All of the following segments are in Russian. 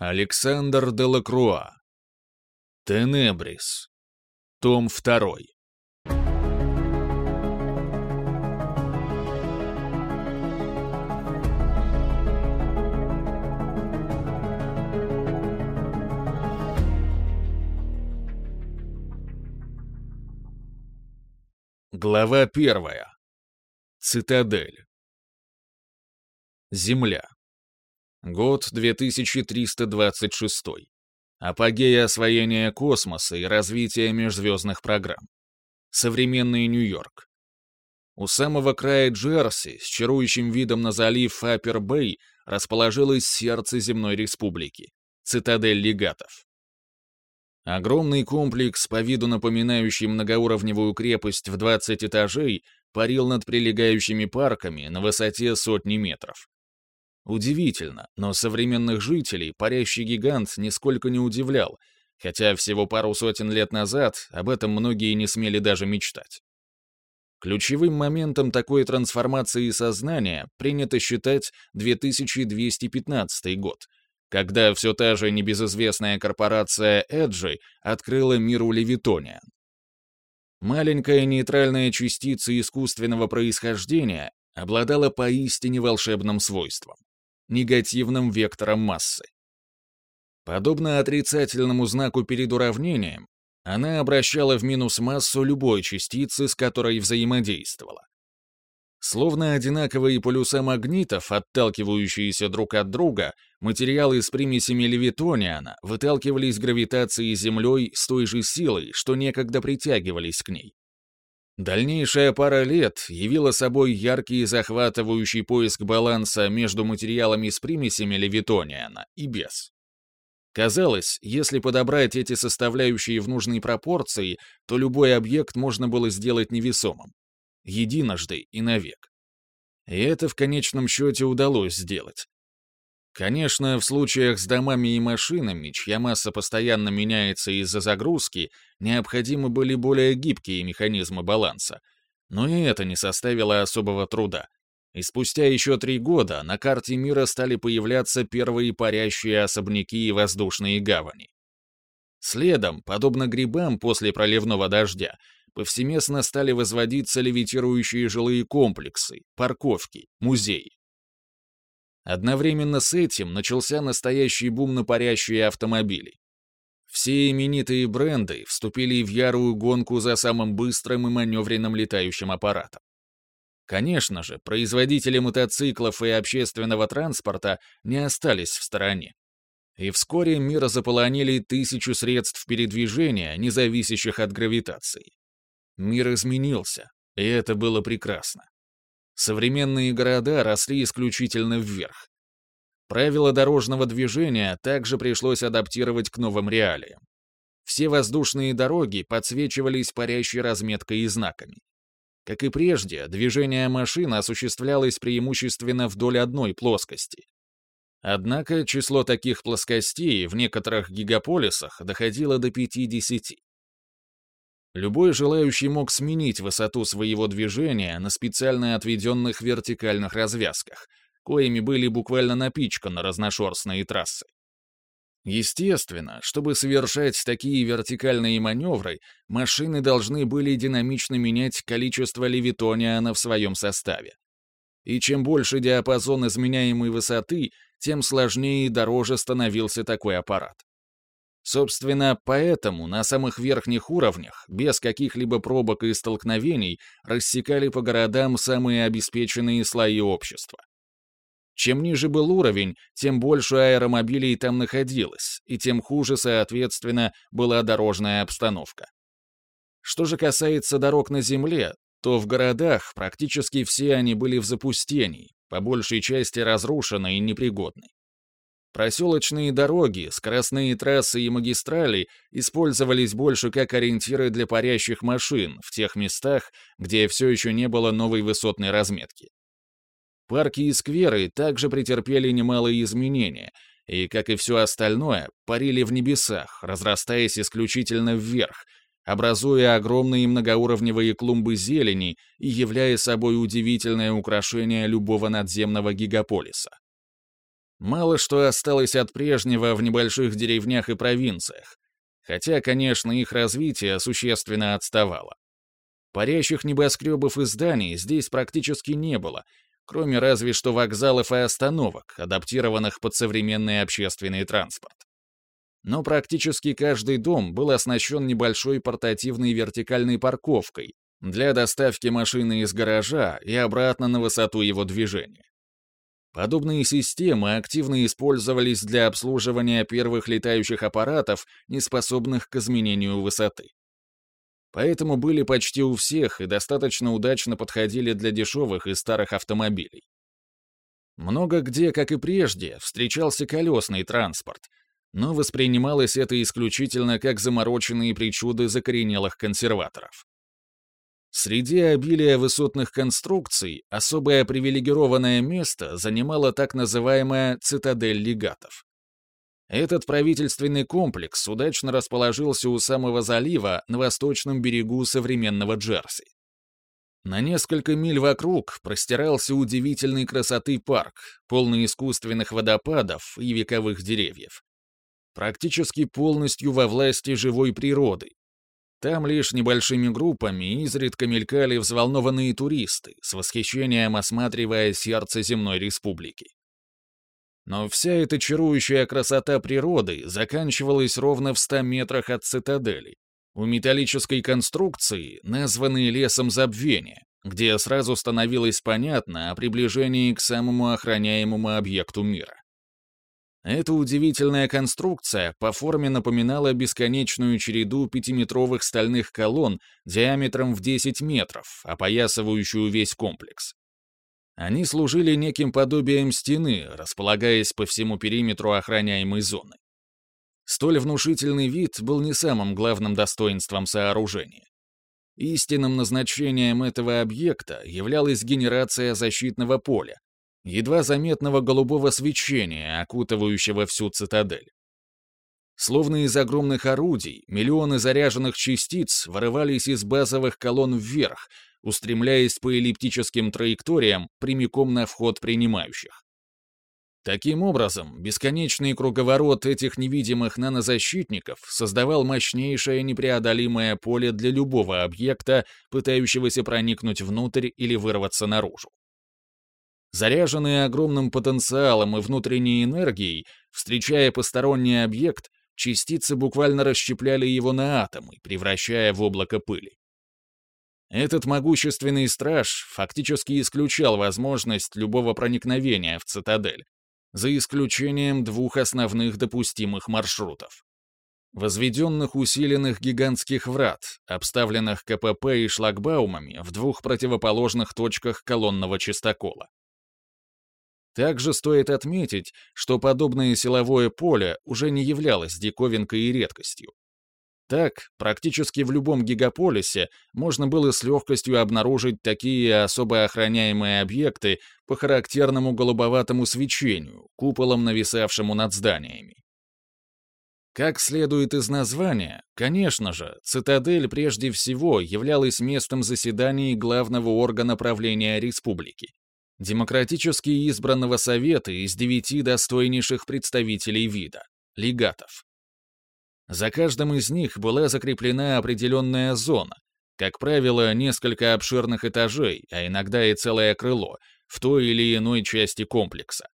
Александр Делакруа. Тенебрис. Том 2. Глава первая. Цитадель. Земля. Год 2326. Апогея освоения космоса и развития межзвездных программ. Современный Нью-Йорк. У самого края Джерси, с чарующим видом на залив Аппер-Бэй, расположилось сердце земной республики — цитадель легатов. Огромный комплекс, по виду напоминающий многоуровневую крепость в 20 этажей, парил над прилегающими парками на высоте сотни метров. Удивительно, но современных жителей парящий гигант нисколько не удивлял, хотя всего пару сотен лет назад об этом многие не смели даже мечтать. Ключевым моментом такой трансформации сознания принято считать 2215 год, когда все та же небезызвестная корпорация Эджи открыла миру Левитониан. Маленькая нейтральная частица искусственного происхождения обладала поистине волшебным свойством негативным вектором массы. Подобно отрицательному знаку перед уравнением, она обращала в минус массу любой частицы, с которой взаимодействовала. Словно одинаковые полюса магнитов, отталкивающиеся друг от друга, материалы с примесями левитониана выталкивались гравитацией Землей с той же силой, что некогда притягивались к ней. Дальнейшая пара лет явила собой яркий и захватывающий поиск баланса между материалами с примесями левитониана и без. Казалось, если подобрать эти составляющие в нужной пропорции, то любой объект можно было сделать невесомым. Единожды и навек. И это в конечном счете удалось сделать. Конечно, в случаях с домами и машинами, чья масса постоянно меняется из-за загрузки, необходимы были более гибкие механизмы баланса. Но и это не составило особого труда. И спустя еще три года на карте мира стали появляться первые парящие особняки и воздушные гавани. Следом, подобно грибам после проливного дождя, повсеместно стали возводиться левитирующие жилые комплексы, парковки, музеи. Одновременно с этим начался настоящий бум на парящие автомобили. Все именитые бренды вступили в ярую гонку за самым быстрым и маневренным летающим аппаратом. Конечно же, производители мотоциклов и общественного транспорта не остались в стороне. И вскоре мир заполонили тысячу средств передвижения, не зависящих от гравитации. Мир изменился, и это было прекрасно. Современные города росли исключительно вверх. Правила дорожного движения также пришлось адаптировать к новым реалиям. Все воздушные дороги подсвечивались парящей разметкой и знаками. Как и прежде, движение машин осуществлялось преимущественно вдоль одной плоскости. Однако число таких плоскостей в некоторых гигаполисах доходило до 50. Любой желающий мог сменить высоту своего движения на специально отведенных вертикальных развязках, коими были буквально напичканы разношерстные трассы. Естественно, чтобы совершать такие вертикальные маневры, машины должны были динамично менять количество левитониана в своем составе. И чем больше диапазон изменяемой высоты, тем сложнее и дороже становился такой аппарат. Собственно, поэтому на самых верхних уровнях, без каких-либо пробок и столкновений, рассекали по городам самые обеспеченные слои общества. Чем ниже был уровень, тем больше аэромобилей там находилось, и тем хуже, соответственно, была дорожная обстановка. Что же касается дорог на земле, то в городах практически все они были в запустении, по большей части разрушены и непригодны. Проселочные дороги, скоростные трассы и магистрали использовались больше как ориентиры для парящих машин в тех местах, где все еще не было новой высотной разметки. Парки и скверы также претерпели немалые изменения, и, как и все остальное, парили в небесах, разрастаясь исключительно вверх, образуя огромные многоуровневые клумбы зелени и являя собой удивительное украшение любого надземного гигаполиса. Мало что осталось от прежнего в небольших деревнях и провинциях, хотя, конечно, их развитие существенно отставало. Парящих небоскребов и зданий здесь практически не было, кроме разве что вокзалов и остановок, адаптированных под современный общественный транспорт. Но практически каждый дом был оснащен небольшой портативной вертикальной парковкой для доставки машины из гаража и обратно на высоту его движения. Подобные системы активно использовались для обслуживания первых летающих аппаратов, не способных к изменению высоты. Поэтому были почти у всех и достаточно удачно подходили для дешевых и старых автомобилей. Много где, как и прежде, встречался колесный транспорт, но воспринималось это исключительно как замороченные причуды закоренелых консерваторов. Среди обилия высотных конструкций особое привилегированное место занимала так называемая «цитадель легатов». Этот правительственный комплекс удачно расположился у самого залива на восточном берегу современного Джерси. На несколько миль вокруг простирался удивительной красоты парк, полный искусственных водопадов и вековых деревьев. Практически полностью во власти живой природы, там лишь небольшими группами изредка мелькали взволнованные туристы, с восхищением осматривая сердце земной республики. Но вся эта чарующая красота природы заканчивалась ровно в 100 метрах от цитадели, у металлической конструкции, названной лесом забвения, где сразу становилось понятно о приближении к самому охраняемому объекту мира. Эта удивительная конструкция по форме напоминала бесконечную череду пятиметровых стальных колонн диаметром в 10 метров, опоясывающую весь комплекс. Они служили неким подобием стены, располагаясь по всему периметру охраняемой зоны. Столь внушительный вид был не самым главным достоинством сооружения. Истинным назначением этого объекта являлась генерация защитного поля, едва заметного голубого свечения, окутывающего всю цитадель. Словно из огромных орудий, миллионы заряженных частиц вырывались из базовых колонн вверх, устремляясь по эллиптическим траекториям прямиком на вход принимающих. Таким образом, бесконечный круговорот этих невидимых нанозащитников создавал мощнейшее непреодолимое поле для любого объекта, пытающегося проникнуть внутрь или вырваться наружу. Заряженные огромным потенциалом и внутренней энергией, встречая посторонний объект, частицы буквально расщепляли его на атомы, превращая в облако пыли. Этот могущественный страж фактически исключал возможность любого проникновения в цитадель, за исключением двух основных допустимых маршрутов. Возведенных усиленных гигантских врат, обставленных КПП и шлагбаумами в двух противоположных точках колонного чистокола. Также стоит отметить, что подобное силовое поле уже не являлось диковинкой и редкостью. Так, практически в любом гигаполисе можно было с легкостью обнаружить такие особо охраняемые объекты по характерному голубоватому свечению, куполом нависавшему над зданиями. Как следует из названия, конечно же, цитадель прежде всего являлась местом заседаний главного органа правления республики демократически избранного совета из девяти достойнейших представителей вида — легатов. За каждым из них была закреплена определенная зона, как правило, несколько обширных этажей, а иногда и целое крыло, в той или иной части комплекса.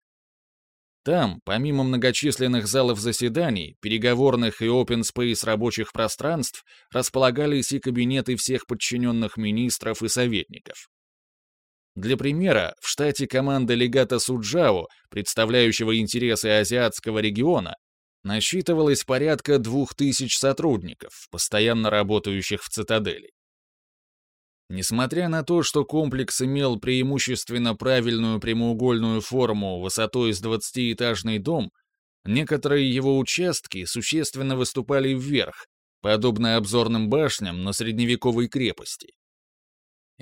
Там, помимо многочисленных залов заседаний, переговорных и open space рабочих пространств, располагались и кабинеты всех подчиненных министров и советников. Для примера, в штате команда легата Суджао, представляющего интересы азиатского региона, насчитывалось порядка двух тысяч сотрудников, постоянно работающих в цитадели. Несмотря на то, что комплекс имел преимущественно правильную прямоугольную форму высотой с 20-этажный дом, некоторые его участки существенно выступали вверх, подобно обзорным башням на средневековой крепости.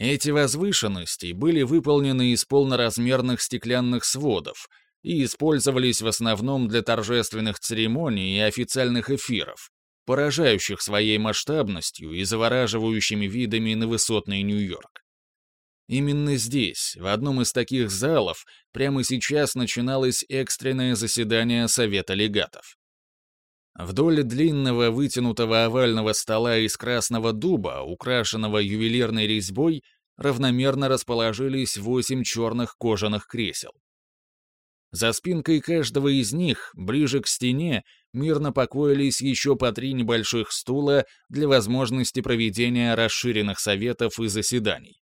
Эти возвышенности были выполнены из полноразмерных стеклянных сводов и использовались в основном для торжественных церемоний и официальных эфиров, поражающих своей масштабностью и завораживающими видами на высотный Нью-Йорк. Именно здесь, в одном из таких залов, прямо сейчас начиналось экстренное заседание Совета легатов. Вдоль длинного вытянутого овального стола из красного дуба, украшенного ювелирной резьбой, равномерно расположились восемь черных кожаных кресел. За спинкой каждого из них, ближе к стене, мирно покоились еще по три небольших стула для возможности проведения расширенных советов и заседаний.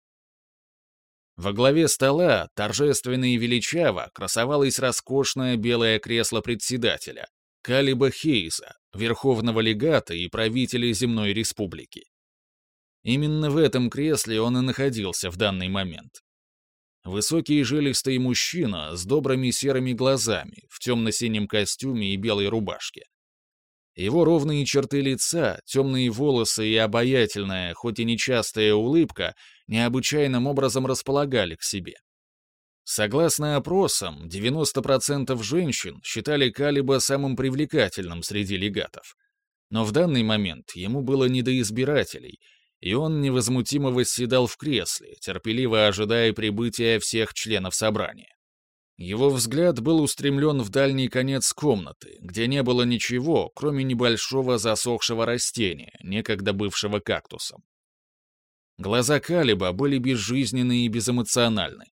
Во главе стола, торжественно и величаво, красовалось роскошное белое кресло председателя, Калиба Хейза, верховного легата и правителя Земной Республики. Именно в этом кресле он и находился в данный момент. Высокий жилистый мужчина с добрыми серыми глазами, в темно-синем костюме и белой рубашке. Его ровные черты лица, темные волосы и обаятельная, хоть и нечастая улыбка необычайным образом располагали к себе. Согласно опросам, 90% женщин считали Калиба самым привлекательным среди легатов. Но в данный момент ему было не до избирателей, и он невозмутимо восседал в кресле, терпеливо ожидая прибытия всех членов собрания. Его взгляд был устремлен в дальний конец комнаты, где не было ничего, кроме небольшого засохшего растения, некогда бывшего кактусом. Глаза Калиба были безжизненны и безэмоциональны.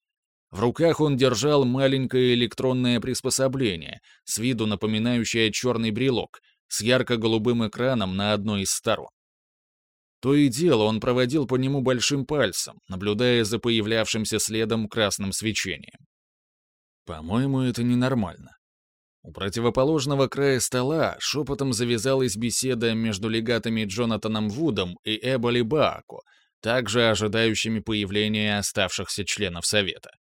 В руках он держал маленькое электронное приспособление, с виду напоминающее черный брелок, с ярко-голубым экраном на одной из сторон. То и дело он проводил по нему большим пальцем, наблюдая за появлявшимся следом красным свечением. По-моему, это ненормально. У противоположного края стола шепотом завязалась беседа между легатами Джонатаном Вудом и Эболи Баако, также ожидающими появления оставшихся членов Совета.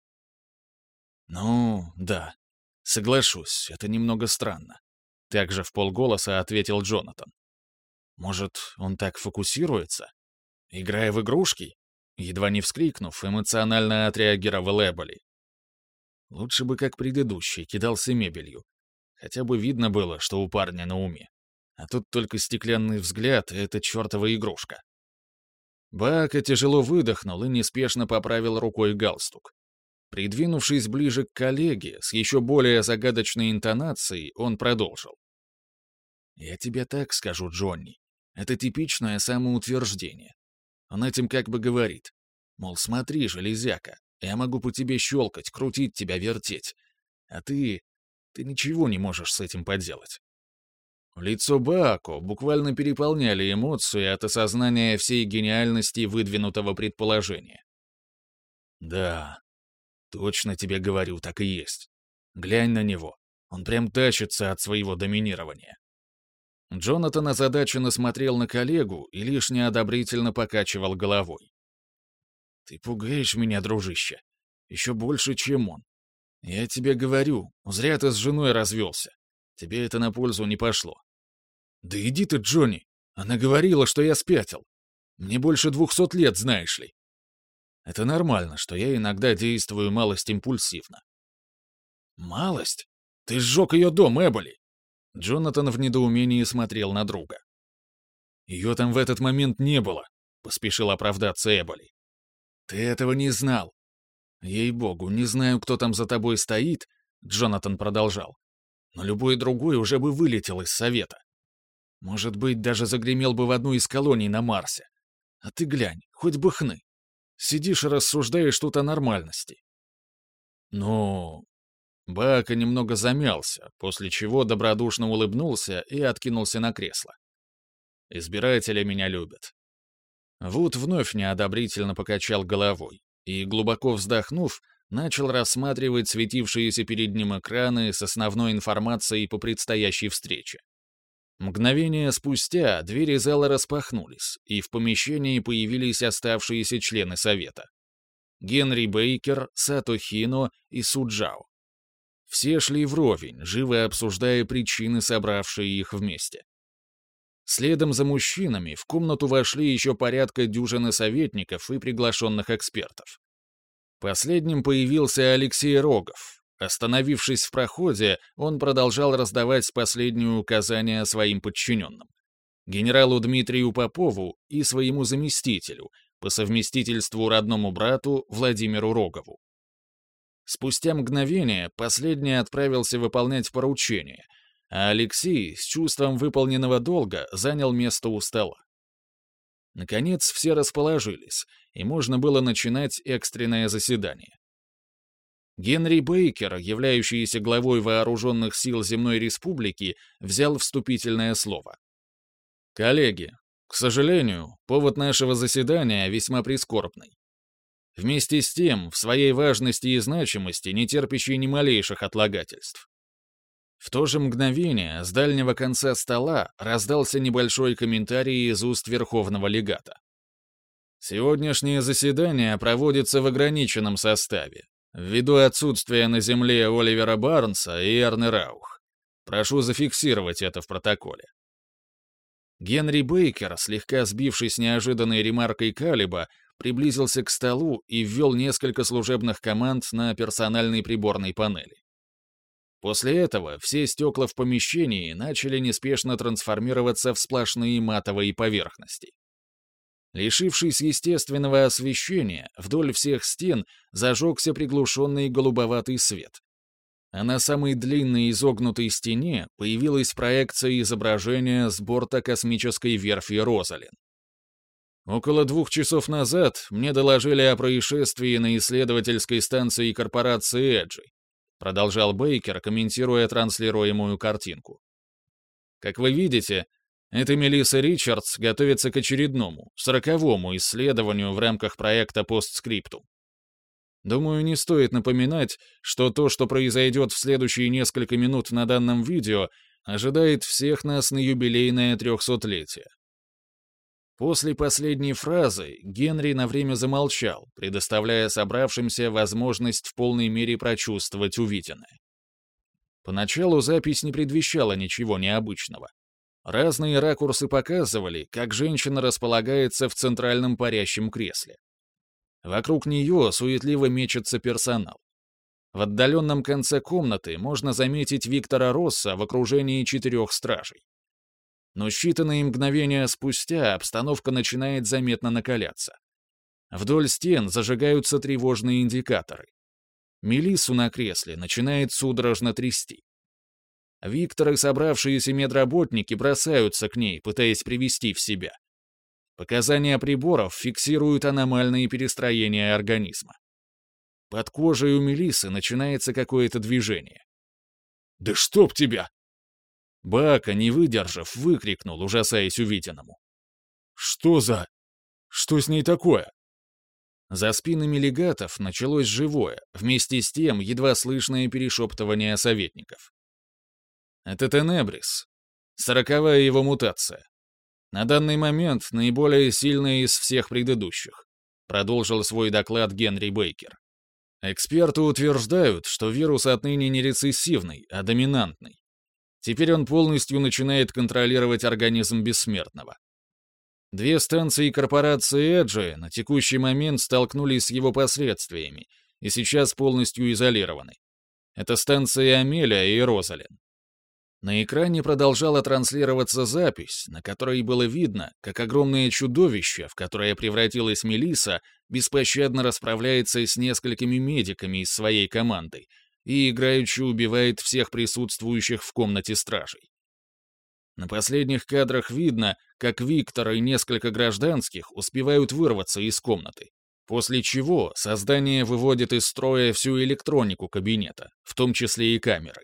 «Ну, да, соглашусь, это немного странно», — также в полголоса ответил Джонатан. Может, он так фокусируется? Играя в игрушки? Едва не вскрикнув, эмоционально отреагировал Эболи. Лучше бы, как предыдущий, кидался мебелью. Хотя бы видно было, что у парня на уме. А тут только стеклянный взгляд — это чертова игрушка. Бака тяжело выдохнул и неспешно поправил рукой галстук. Придвинувшись ближе к коллеге, с еще более загадочной интонацией, он продолжил. «Я тебе так скажу, Джонни. Это типичное самоутверждение. Он этим как бы говорит. Мол, смотри, железяка, я могу по тебе щелкать, крутить тебя, вертеть. А ты... ты ничего не можешь с этим поделать. Лицо Баако буквально переполняли эмоции от осознания всей гениальности выдвинутого предположения. «Да, точно тебе говорю, так и есть. Глянь на него. Он прям тащится от своего доминирования. Джонатан озадаченно смотрел на коллегу и лишь неодобрительно покачивал головой. «Ты пугаешь меня, дружище. Еще больше, чем он. Я тебе говорю, зря ты с женой развелся. Тебе это на пользу не пошло». «Да иди ты, Джонни. Она говорила, что я спятил. Мне больше двухсот лет, знаешь ли. Это нормально, что я иногда действую малость импульсивно». «Малость? Ты сжег ее дом, Эболи. Джонатан в недоумении смотрел на друга. «Ее там в этот момент не было», — поспешил оправдаться Эболи. «Ты этого не знал». «Ей-богу, не знаю, кто там за тобой стоит», — Джонатан продолжал. «Но любой другой уже бы вылетел из Совета. Может быть, даже загремел бы в одну из колоний на Марсе. А ты глянь, хоть бы хны. Сидишь и рассуждаешь тут о нормальности». «Ну, Бака немного замялся, после чего добродушно улыбнулся и откинулся на кресло. «Избиратели меня любят». Вуд вновь неодобрительно покачал головой и, глубоко вздохнув, начал рассматривать светившиеся перед ним экраны с основной информацией по предстоящей встрече. Мгновение спустя двери зала распахнулись, и в помещении появились оставшиеся члены Совета. Генри Бейкер, Сато Хино и Суджао. Все шли вровень, живо обсуждая причины, собравшие их вместе. Следом за мужчинами в комнату вошли еще порядка дюжины советников и приглашенных экспертов. Последним появился Алексей Рогов. Остановившись в проходе, он продолжал раздавать последние указания своим подчиненным. Генералу Дмитрию Попову и своему заместителю, по совместительству родному брату Владимиру Рогову. Спустя мгновение последний отправился выполнять поручение, а Алексей с чувством выполненного долга занял место у стола. Наконец все расположились, и можно было начинать экстренное заседание. Генри Бейкер, являющийся главой вооруженных сил Земной Республики, взял вступительное слово. «Коллеги, к сожалению, повод нашего заседания весьма прискорбный. Вместе с тем, в своей важности и значимости, не терпящий ни малейших отлагательств. В то же мгновение с дальнего конца стола раздался небольшой комментарий из уст Верховного Легата. Сегодняшнее заседание проводится в ограниченном составе, ввиду отсутствия на земле Оливера Барнса и Эрны Раух. Прошу зафиксировать это в протоколе. Генри Бейкер, слегка сбившись неожиданной ремаркой Калиба, приблизился к столу и ввел несколько служебных команд на персональной приборной панели. После этого все стекла в помещении начали неспешно трансформироваться в сплошные матовые поверхности. Лишившись естественного освещения, вдоль всех стен зажегся приглушенный голубоватый свет. А на самой длинной изогнутой стене появилась проекция изображения с борта космической верфи «Розалин». Около двух часов назад мне доложили о происшествии на исследовательской станции корпорации «Эджи», продолжал Бейкер, комментируя транслируемую картинку. Как вы видите, эта Мелисса Ричардс готовится к очередному, сороковому исследованию в рамках проекта «Постскриптум». Думаю, не стоит напоминать, что то, что произойдет в следующие несколько минут на данном видео, ожидает всех нас на юбилейное трехсотлетие. После последней фразы Генри на время замолчал, предоставляя собравшимся возможность в полной мере прочувствовать увиденное. Поначалу запись не предвещала ничего необычного. Разные ракурсы показывали, как женщина располагается в центральном парящем кресле. Вокруг нее суетливо мечется персонал. В отдаленном конце комнаты можно заметить Виктора Росса в окружении четырех стражей. Но считанные мгновения спустя обстановка начинает заметно накаляться. Вдоль стен зажигаются тревожные индикаторы. Мелиссу на кресле начинает судорожно трясти. Виктор и собравшиеся медработники бросаются к ней, пытаясь привести в себя. Показания приборов фиксируют аномальные перестроения организма. Под кожей у Мелисы начинается какое-то движение. «Да чтоб тебя!» Бака, не выдержав, выкрикнул, ужасаясь увиденному. «Что за... Что с ней такое?» За спинами легатов началось живое, вместе с тем едва слышное перешептывание советников. Это Тенебрис. Сороковая его мутация. На данный момент наиболее сильная из всех предыдущих. Продолжил свой доклад Генри Бейкер. Эксперты утверждают, что вирус отныне не рецессивный, а доминантный. Теперь он полностью начинает контролировать организм бессмертного. Две станции корпорации Эджи на текущий момент столкнулись с его последствиями и сейчас полностью изолированы. Это станции Амелия и Розалин. На экране продолжала транслироваться запись, на которой было видно, как огромное чудовище, в которое превратилась Мелиса, беспощадно расправляется с несколькими медиками из своей команды, и играючи убивает всех присутствующих в комнате стражей. На последних кадрах видно, как Виктор и несколько гражданских успевают вырваться из комнаты, после чего создание выводит из строя всю электронику кабинета, в том числе и камеры.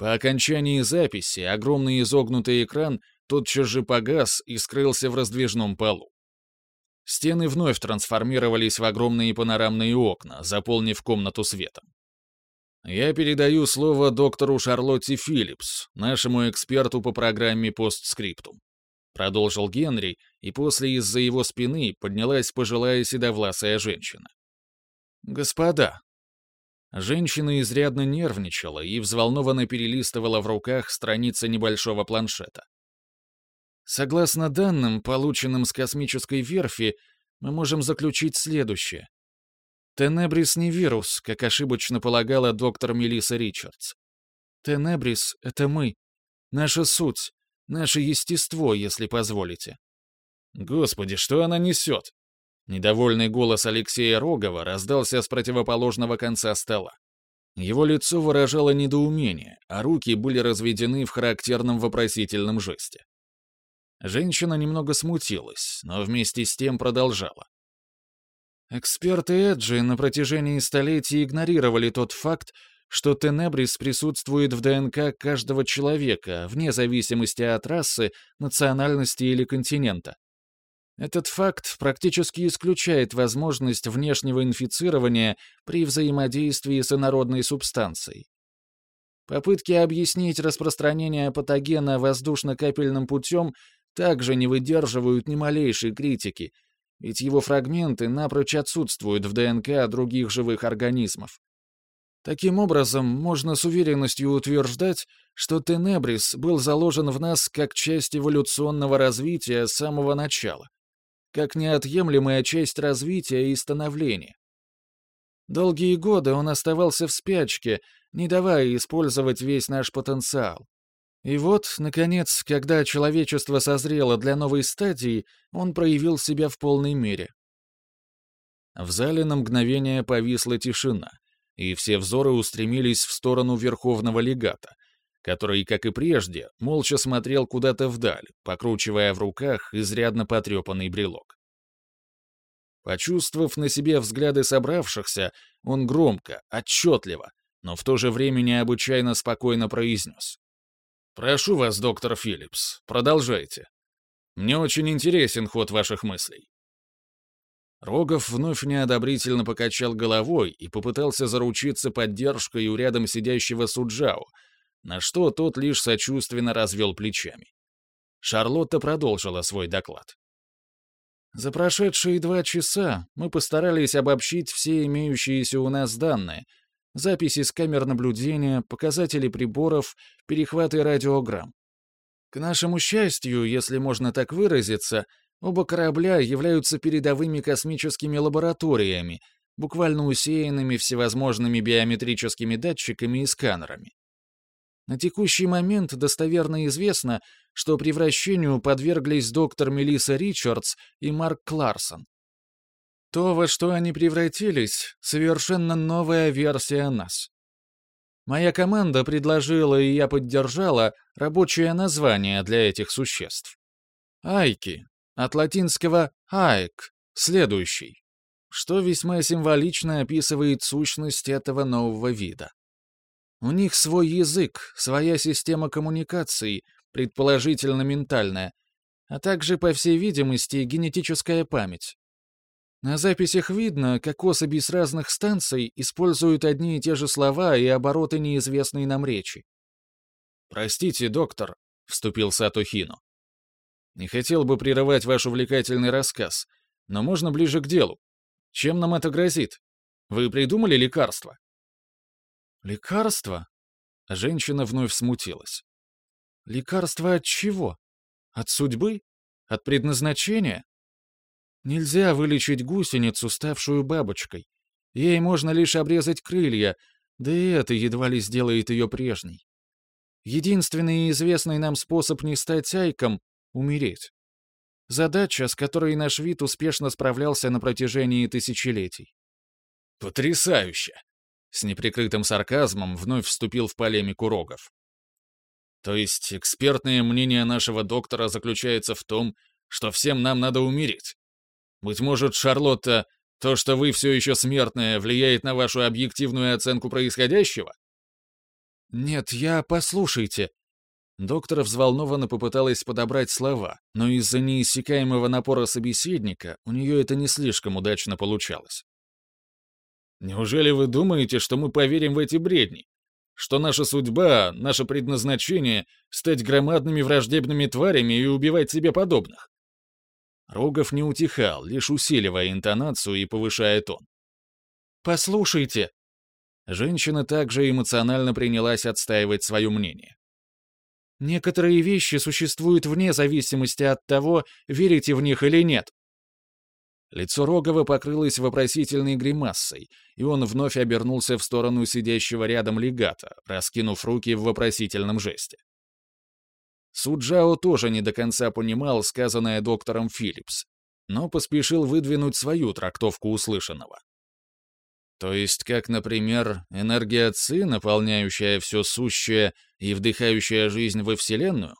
По окончании записи огромный изогнутый экран тотчас же погас и скрылся в раздвижном полу. Стены вновь трансформировались в огромные панорамные окна, заполнив комнату светом. Я передаю слово доктору Шарлотте Филлипс, нашему эксперту по программе постскриптум. Продолжил Генри, и после из-за его спины поднялась пожилая седовласая женщина. «Господа!» Женщина изрядно нервничала и взволнованно перелистывала в руках страницы небольшого планшета. Согласно данным, полученным с космической верфи, мы можем заключить следующее. Тенебрис не вирус, как ошибочно полагала доктор Мелисса Ричардс. Тенебрис — это мы, наша суть, наше естество, если позволите. Господи, что она несет? Недовольный голос Алексея Рогова раздался с противоположного конца стола. Его лицо выражало недоумение, а руки были разведены в характерном вопросительном жесте. Женщина немного смутилась, но вместе с тем продолжала. Эксперты Эджи на протяжении столетий игнорировали тот факт, что Тенебрис присутствует в ДНК каждого человека, вне зависимости от расы, национальности или континента. Этот факт практически исключает возможность внешнего инфицирования при взаимодействии с инородной субстанцией. Попытки объяснить распространение патогена воздушно-капельным путем также не выдерживают ни малейшей критики, ведь его фрагменты напрочь отсутствуют в ДНК других живых организмов. Таким образом, можно с уверенностью утверждать, что Тенебрис был заложен в нас как часть эволюционного развития с самого начала как неотъемлемая часть развития и становления. Долгие годы он оставался в спячке, не давая использовать весь наш потенциал. И вот, наконец, когда человечество созрело для новой стадии, он проявил себя в полной мере. В зале на мгновение повисла тишина, и все взоры устремились в сторону Верховного Легата, который, как и прежде, молча смотрел куда-то вдаль, покручивая в руках изрядно потрепанный брелок. Почувствовав на себе взгляды собравшихся, он громко, отчетливо, но в то же время необычайно спокойно произнес. «Прошу вас, доктор Филлипс, продолжайте. Мне очень интересен ход ваших мыслей». Рогов вновь неодобрительно покачал головой и попытался заручиться поддержкой у рядом сидящего Суджао, на что тот лишь сочувственно развел плечами. Шарлотта продолжила свой доклад. За прошедшие два часа мы постарались обобщить все имеющиеся у нас данные, записи с камер наблюдения, показатели приборов, перехваты радиограмм. К нашему счастью, если можно так выразиться, оба корабля являются передовыми космическими лабораториями, буквально усеянными всевозможными биометрическими датчиками и сканерами. На текущий момент достоверно известно, что превращению подверглись доктор Мелисса Ричардс и Марк Кларсон. То, во что они превратились, совершенно новая версия нас. Моя команда предложила и я поддержала рабочее название для этих существ. Айки, от латинского «аек», следующий, что весьма символично описывает сущность этого нового вида. У них свой язык, своя система коммуникаций, предположительно ментальная, а также, по всей видимости, генетическая память. На записях видно, как особи с разных станций используют одни и те же слова и обороты неизвестной нам речи. «Простите, доктор», — вступил Сато Хино. «Не хотел бы прерывать ваш увлекательный рассказ, но можно ближе к делу. Чем нам это грозит? Вы придумали лекарство?» «Лекарство?» Женщина вновь смутилась. «Лекарство от чего? От судьбы? От предназначения? Нельзя вылечить гусеницу, ставшую бабочкой. Ей можно лишь обрезать крылья, да и это едва ли сделает ее прежней. Единственный известный нам способ не стать айком — умереть. Задача, с которой наш вид успешно справлялся на протяжении тысячелетий. «Потрясающе!» С неприкрытым сарказмом вновь вступил в полемику Рогов. То есть экспертное мнение нашего доктора заключается в том, что всем нам надо умереть. Быть может, Шарлотта, то, что вы все еще смертная, влияет на вашу объективную оценку происходящего? Нет, я... Послушайте. Доктор взволнованно попыталась подобрать слова, но из-за неиссякаемого напора собеседника у нее это не слишком удачно получалось. Неужели вы думаете, что мы поверим в эти бредни? Что наша судьба, наше предназначение — стать громадными враждебными тварями и убивать себе подобных? Рогов не утихал, лишь усиливая интонацию и повышая тон. «Послушайте!» Женщина также эмоционально принялась отстаивать свое мнение. «Некоторые вещи существуют вне зависимости от того, верите в них или нет. Лицо Рогова покрылось вопросительной гримассой, и он вновь обернулся в сторону сидящего рядом легата, раскинув руки в вопросительном жесте. Суджао тоже не до конца понимал сказанное доктором Филлипс, но поспешил выдвинуть свою трактовку услышанного. То есть, как, например, энергия Ци, наполняющая все сущее и вдыхающая жизнь во Вселенную?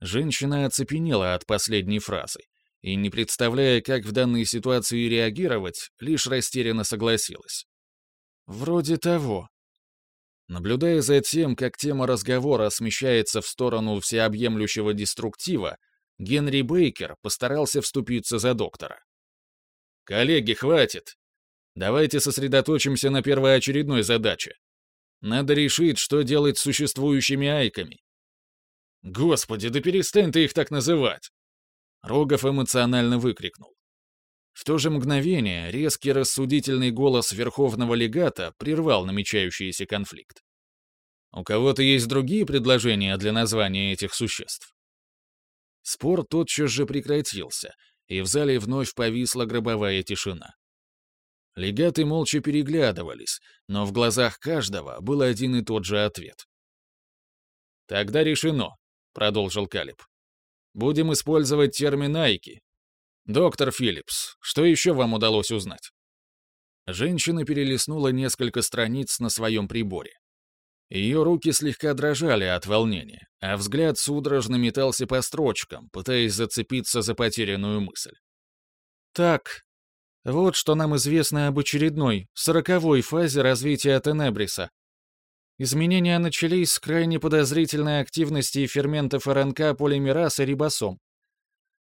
Женщина оцепенела от последней фразы и, не представляя, как в данной ситуации реагировать, лишь растерянно согласилась. «Вроде того». Наблюдая за тем, как тема разговора смещается в сторону всеобъемлющего деструктива, Генри Бейкер постарался вступиться за доктора. «Коллеги, хватит! Давайте сосредоточимся на первоочередной задаче. Надо решить, что делать с существующими айками. Господи, да перестань ты их так называть!» Рогов эмоционально выкрикнул. В то же мгновение резкий рассудительный голос верховного легата прервал намечающийся конфликт. «У кого-то есть другие предложения для названия этих существ?» Спор тотчас же прекратился, и в зале вновь повисла гробовая тишина. Легаты молча переглядывались, но в глазах каждого был один и тот же ответ. «Тогда решено», — продолжил Калиб. «Будем использовать термин «айки». Доктор Филлипс, что еще вам удалось узнать?» Женщина перелистнула несколько страниц на своем приборе. Ее руки слегка дрожали от волнения, а взгляд судорожно метался по строчкам, пытаясь зацепиться за потерянную мысль. «Так, вот что нам известно об очередной, сороковой фазе развития Тенебриса. Изменения начались с крайне подозрительной активности ферментов РНК полимераз и рибосом.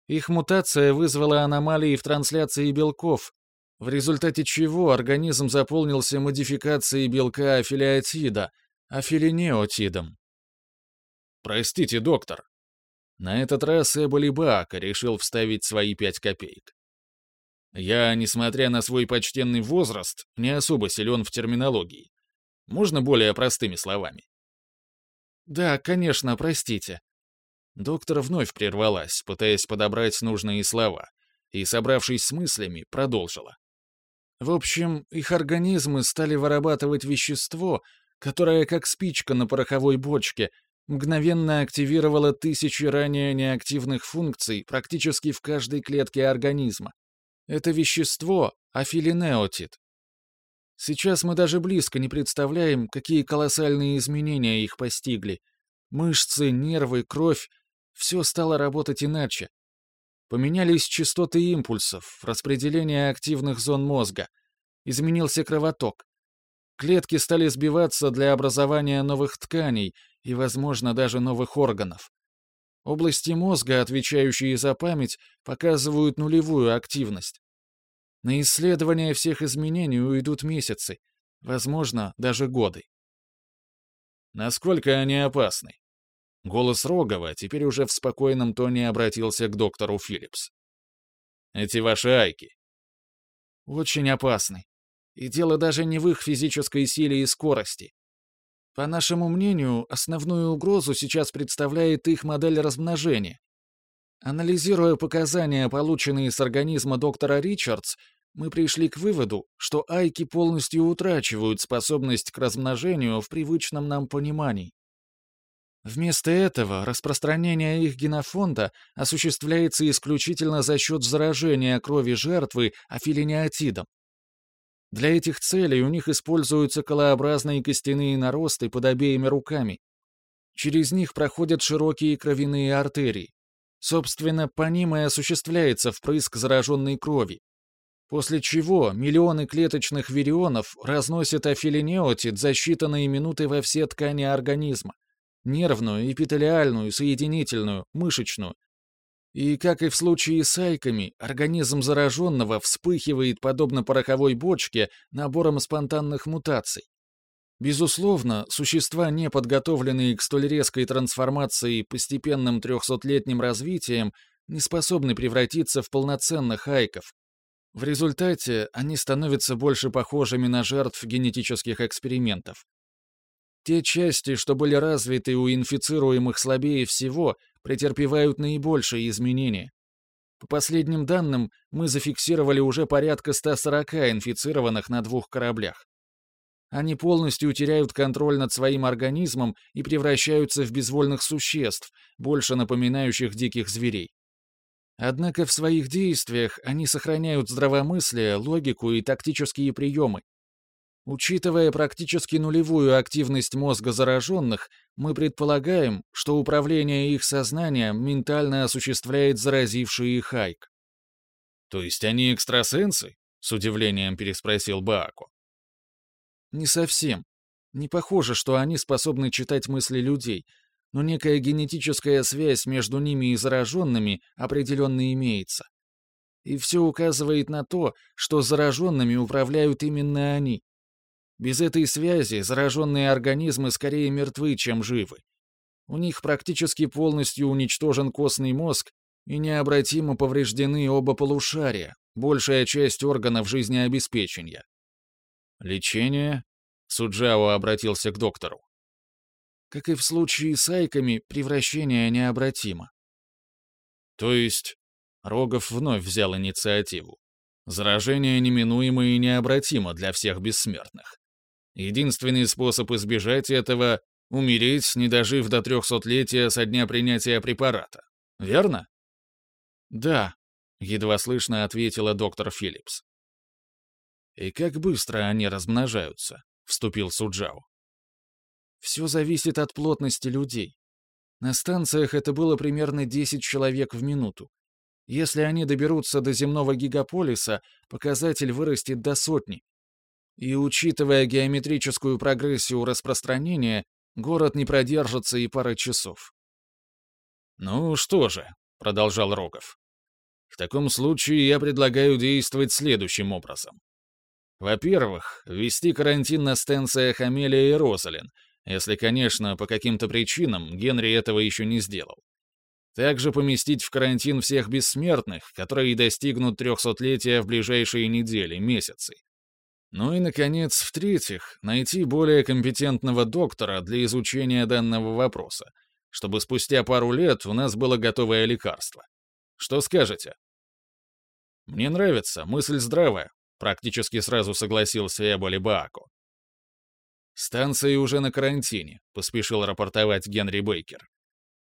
Их мутация вызвала аномалии в трансляции белков, в результате чего организм заполнился модификацией белка афилиотида, афилинеотидом. «Простите, доктор». На этот раз Эболи Баака решил вставить свои пять копеек. Я, несмотря на свой почтенный возраст, не особо силен в терминологии. Можно более простыми словами? «Да, конечно, простите». Доктор вновь прервалась, пытаясь подобрать нужные слова, и, собравшись с мыслями, продолжила. В общем, их организмы стали вырабатывать вещество, которая, как спичка на пороховой бочке, мгновенно активировала тысячи ранее неактивных функций практически в каждой клетке организма. Это вещество — афилинеотид. Сейчас мы даже близко не представляем, какие колоссальные изменения их постигли. Мышцы, нервы, кровь — все стало работать иначе. Поменялись частоты импульсов, распределение активных зон мозга. Изменился кровоток. Клетки стали сбиваться для образования новых тканей и, возможно, даже новых органов. Области мозга, отвечающие за память, показывают нулевую активность. На исследование всех изменений уйдут месяцы, возможно, даже годы. Насколько они опасны? Голос Рогова теперь уже в спокойном тоне обратился к доктору Филлипс. Эти ваши айки. Очень опасны. И дело даже не в их физической силе и скорости. По нашему мнению, основную угрозу сейчас представляет их модель размножения. Анализируя показания, полученные с организма доктора Ричардс, мы пришли к выводу, что айки полностью утрачивают способность к размножению в привычном нам понимании. Вместо этого распространение их генофонда осуществляется исключительно за счет заражения крови жертвы афилинеотидом. Для этих целей у них используются колообразные костяные наросты под обеими руками. Через них проходят широкие кровяные артерии. Собственно, по ним и осуществляется впрыск зараженной крови. После чего миллионы клеточных вирионов разносят афилинеотид за считанные минуты во все ткани организма. Нервную, эпителиальную, соединительную, мышечную, и, как и в случае с айками, организм зараженного вспыхивает, подобно пороховой бочке, набором спонтанных мутаций. Безусловно, существа, не подготовленные к столь резкой трансформации постепенным трехсотлетним развитием, не способны превратиться в полноценных айков. В результате они становятся больше похожими на жертв генетических экспериментов. Те части, что были развиты у инфицируемых слабее всего, претерпевают наибольшие изменения. По последним данным, мы зафиксировали уже порядка 140 инфицированных на двух кораблях. Они полностью теряют контроль над своим организмом и превращаются в безвольных существ, больше напоминающих диких зверей. Однако в своих действиях они сохраняют здравомыслие, логику и тактические приемы. Учитывая практически нулевую активность мозга зараженных, мы предполагаем, что управление их сознанием ментально осуществляет заразивший их Хайк. «То есть они экстрасенсы?» — с удивлением переспросил Бааку. «Не совсем. Не похоже, что они способны читать мысли людей, но некая генетическая связь между ними и зараженными определенно имеется. И все указывает на то, что зараженными управляют именно они. Без этой связи зараженные организмы скорее мертвы, чем живы. У них практически полностью уничтожен костный мозг и необратимо повреждены оба полушария, большая часть органов жизнеобеспечения. Лечение? Суджао обратился к доктору. Как и в случае с айками, превращение необратимо. То есть Рогов вновь взял инициативу. Заражение неминуемо и необратимо для всех бессмертных. Единственный способ избежать этого — умереть, не дожив до трехсотлетия со дня принятия препарата. Верно? Да, — едва слышно ответила доктор Филлипс. «И как быстро они размножаются?» — вступил Суджао. «Все зависит от плотности людей. На станциях это было примерно 10 человек в минуту. Если они доберутся до земного гигаполиса, показатель вырастет до сотни. И учитывая геометрическую прогрессию распространения, город не продержится и пары часов. «Ну что же», — продолжал Рогов, в таком случае я предлагаю действовать следующим образом. Во-первых, ввести карантин на станциях Амелия и Розалин, если, конечно, по каким-то причинам Генри этого еще не сделал. Также поместить в карантин всех бессмертных, которые достигнут трехсотлетия в ближайшие недели, месяцы. Ну и, наконец, в-третьих, найти более компетентного доктора для изучения данного вопроса, чтобы спустя пару лет у нас было готовое лекарство. Что скажете?» «Мне нравится, мысль здравая», — практически сразу согласился Эболи Баако. «Станции уже на карантине», — поспешил рапортовать Генри Бейкер.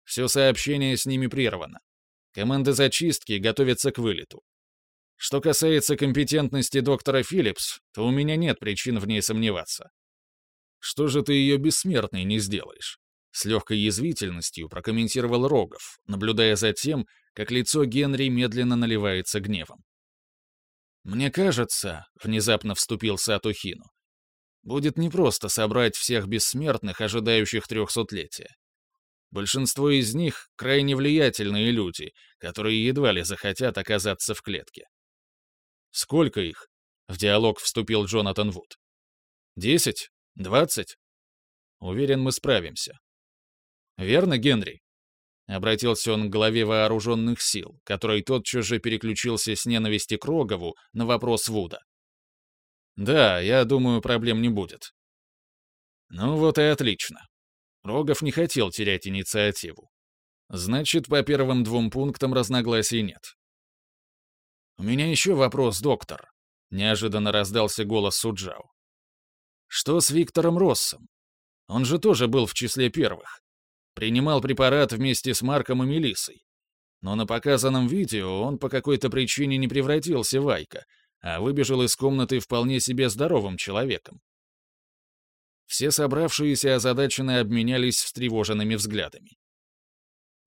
«Все сообщение с ними прервано. Команда зачистки готовится к вылету. Что касается компетентности доктора Филлипс, то у меня нет причин в ней сомневаться. Что же ты ее бессмертной не сделаешь?» С легкой язвительностью прокомментировал Рогов, наблюдая за тем, как лицо Генри медленно наливается гневом. «Мне кажется», — внезапно вступил Сатухину, «будет непросто собрать всех бессмертных, ожидающих трехсотлетия. Большинство из них — крайне влиятельные люди, которые едва ли захотят оказаться в клетке». «Сколько их?» — в диалог вступил Джонатан Вуд. «Десять? Двадцать?» «Уверен, мы справимся». «Верно, Генри?» Обратился он к главе вооруженных сил, который тотчас же переключился с ненависти к Рогову на вопрос Вуда. «Да, я думаю, проблем не будет». «Ну вот и отлично. Рогов не хотел терять инициативу. Значит, по первым двум пунктам разногласий нет. «У меня еще вопрос, доктор», — неожиданно раздался голос Суджао. «Что с Виктором Россом? Он же тоже был в числе первых. Принимал препарат вместе с Марком и Мелиссой. Но на показанном видео он по какой-то причине не превратился в Айка, а выбежал из комнаты вполне себе здоровым человеком. Все собравшиеся озадаченно обменялись встревоженными взглядами.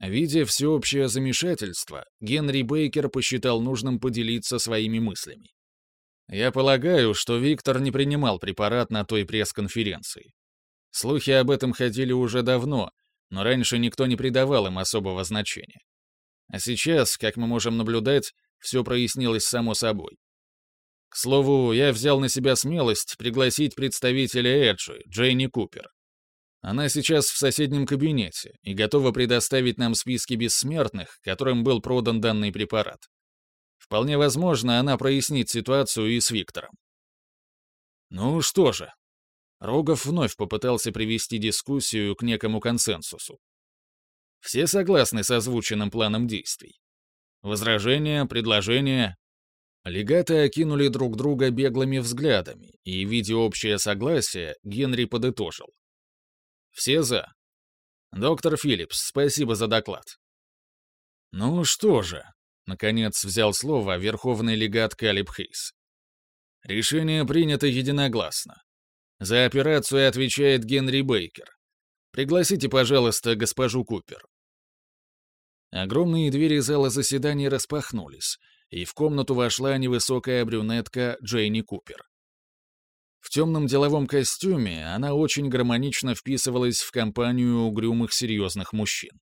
Видя всеобщее замешательство, Генри Бейкер посчитал нужным поделиться своими мыслями. «Я полагаю, что Виктор не принимал препарат на той пресс-конференции. Слухи об этом ходили уже давно, но раньше никто не придавал им особого значения. А сейчас, как мы можем наблюдать, все прояснилось само собой. К слову, я взял на себя смелость пригласить представителя Эджи, Джейни Купер. Она сейчас в соседнем кабинете и готова предоставить нам списки бессмертных, которым был продан данный препарат. Вполне возможно, она прояснит ситуацию и с Виктором. Ну что же, Рогов вновь попытался привести дискуссию к некому консенсусу. Все согласны с озвученным планом действий. Возражения, предложения. Легаты окинули друг друга беглыми взглядами, и, видя общее согласие, Генри подытожил. Все за. Доктор Филлипс, спасибо за доклад. Ну что же, Наконец взял слово верховный легат Калиб Хейс. Решение принято единогласно. За операцию отвечает Генри Бейкер. Пригласите, пожалуйста, госпожу Купер. Огромные двери зала заседаний распахнулись, и в комнату вошла невысокая брюнетка Джейни Купер. В темном деловом костюме она очень гармонично вписывалась в компанию угрюмых серьезных мужчин.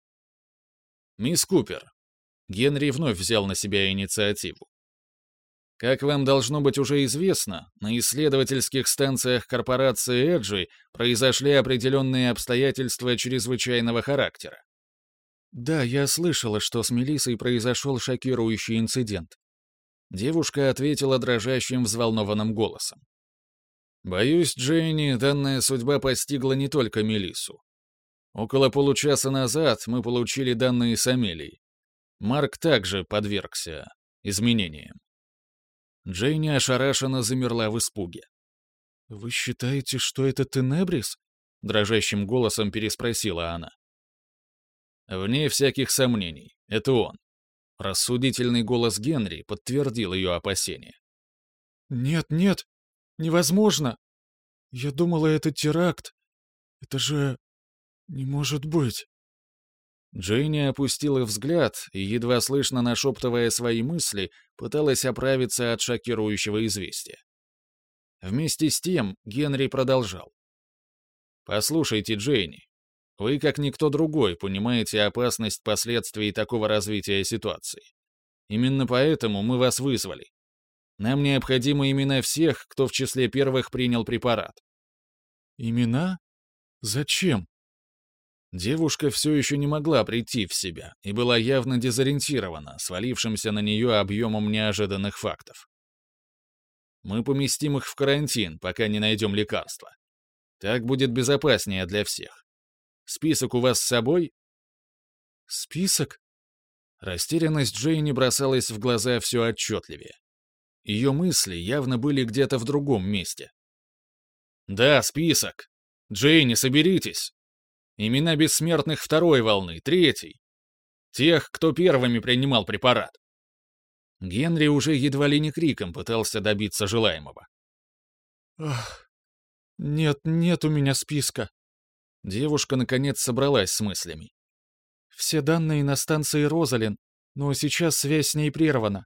«Мисс Купер». Генри вновь взял на себя инициативу. Как вам должно быть уже известно, на исследовательских станциях корпорации Эджи произошли определенные обстоятельства чрезвычайного характера. Да, я слышала, что с Мелиссой произошел шокирующий инцидент. Девушка ответила дрожащим, взволнованным голосом. Боюсь, Дженни, данная судьба постигла не только Мелиссу. Около получаса назад мы получили данные с Амелией. Марк также подвергся изменениям. Джейни ошарашенно замерла в испуге. «Вы считаете, что это Тенебрис?» — дрожащим голосом переспросила она. Вне всяких сомнений, это он. Рассудительный голос Генри подтвердил ее опасения. «Нет, нет, невозможно. Я думала, это теракт. Это же... не может быть». Джейни опустила взгляд и, едва слышно нашептывая свои мысли, пыталась оправиться от шокирующего известия. Вместе с тем Генри продолжал. «Послушайте, Джейни, вы, как никто другой, понимаете опасность последствий такого развития ситуации. Именно поэтому мы вас вызвали. Нам необходимы имена всех, кто в числе первых принял препарат». «Имена? Зачем?» Девушка все еще не могла прийти в себя и была явно дезориентирована, свалившимся на нее объемом неожиданных фактов. «Мы поместим их в карантин, пока не найдем лекарства. Так будет безопаснее для всех. Список у вас с собой?» «Список?» Растерянность Джейни бросалась в глаза все отчетливее. Ее мысли явно были где-то в другом месте. «Да, список. Джейни, соберитесь!» Имена бессмертных второй волны, третьей. Тех, кто первыми принимал препарат. Генри уже едва ли не криком пытался добиться желаемого. «Ах, нет, нет у меня списка», Девушка, наконец, собралась с мыслями. «Все данные на станции Розалин, но сейчас связь с ней прервана».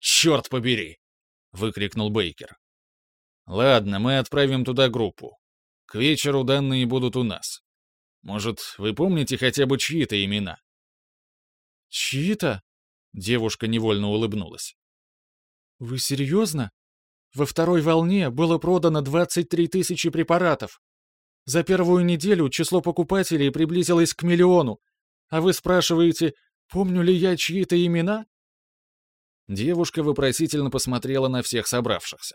«Черт побери!» — выкрикнул Бейкер. «Ладно, мы отправим туда группу. К вечеру данные будут у нас. Может, вы помните хотя бы чьи-то имена?» «Чьи-то?» — девушка невольно улыбнулась. «Вы серьезно? Во второй волне было продано 23 тысячи препаратов. За первую неделю число покупателей приблизилось к миллиону. А вы спрашиваете, помню ли я чьи-то имена? Девушка вопросительно посмотрела на всех собравшихся.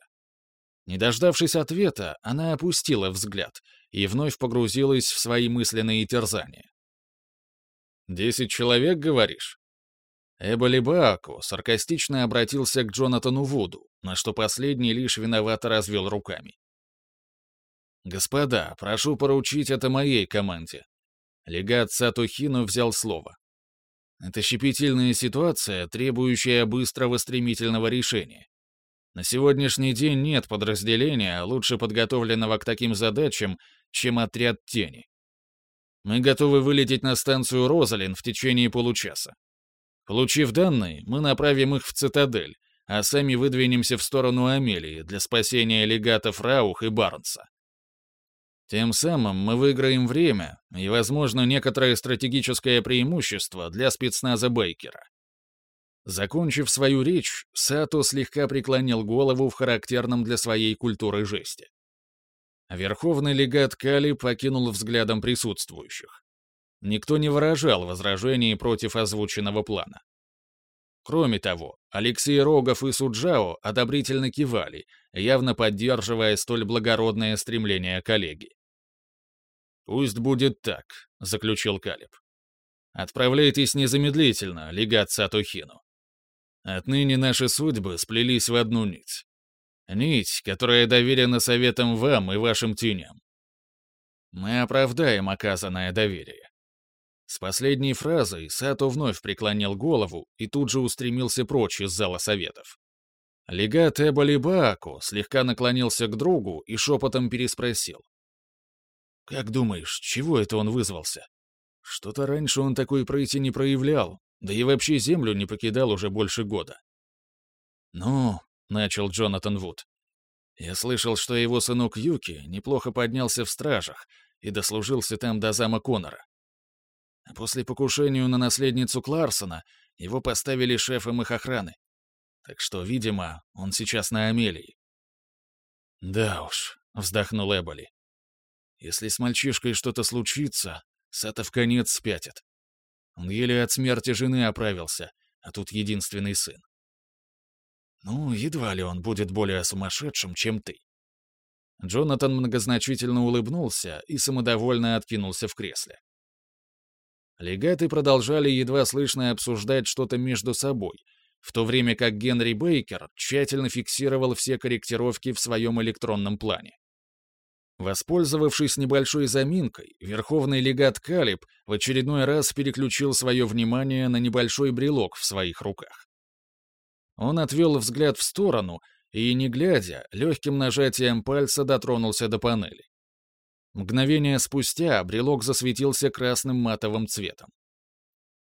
Не дождавшись ответа, она опустила взгляд и вновь погрузилась в свои мысленные терзания. «Десять человек, говоришь?» Эболи Бааку саркастично обратился к Джонатану Вуду, на что последний лишь виновато развел руками. «Господа, прошу поручить это моей команде». Легат Сатухину взял слово. «Это щепетильная ситуация, требующая быстрого стремительного решения. На сегодняшний день нет подразделения, лучше подготовленного к таким задачам, чем отряд тени. Мы готовы вылететь на станцию Розалин в течение получаса. Получив данные, мы направим их в цитадель, а сами выдвинемся в сторону Амелии для спасения легатов Раух и Барнса. Тем самым мы выиграем время и, возможно, некоторое стратегическое преимущество для спецназа Бейкера. Закончив свою речь, Сато слегка преклонил голову в характерном для своей культуры жесте. Верховный легат Кали покинул взглядом присутствующих. Никто не выражал возражений против озвученного плана. Кроме того, Алексей Рогов и Суджао одобрительно кивали, явно поддерживая столь благородное стремление коллеги. «Пусть будет так», — заключил Калиб. «Отправляйтесь незамедлительно, легат Сатухину. Отныне наши судьбы сплелись в одну нить. Нить, которая доверена советам вам и вашим теням. Мы оправдаем оказанное доверие. С последней фразой Сато вновь преклонил голову и тут же устремился прочь из зала советов. Легат Эболи Бааку слегка наклонился к другу и шепотом переспросил. «Как думаешь, чего это он вызвался? Что-то раньше он такой пройти не проявлял, да и вообще землю не покидал уже больше года». «Ну», — начал Джонатан Вуд, — «я слышал, что его сынок Юки неплохо поднялся в стражах и дослужился там до зама Конора. После покушения на наследницу Кларсона его поставили шефом их охраны. Так что, видимо, он сейчас на Амелии. «Да уж», — вздохнул Эболи. «Если с мальчишкой что-то случится, Сата в конец спятит. Он еле от смерти жены оправился, а тут единственный сын. Ну, едва ли он будет более сумасшедшим, чем ты». Джонатан многозначительно улыбнулся и самодовольно откинулся в кресле. Легаты продолжали едва слышно обсуждать что-то между собой, в то время как Генри Бейкер тщательно фиксировал все корректировки в своем электронном плане. Воспользовавшись небольшой заминкой, верховный легат Калиб в очередной раз переключил свое внимание на небольшой брелок в своих руках. Он отвел взгляд в сторону и, не глядя, легким нажатием пальца дотронулся до панели. Мгновение спустя брелок засветился красным матовым цветом.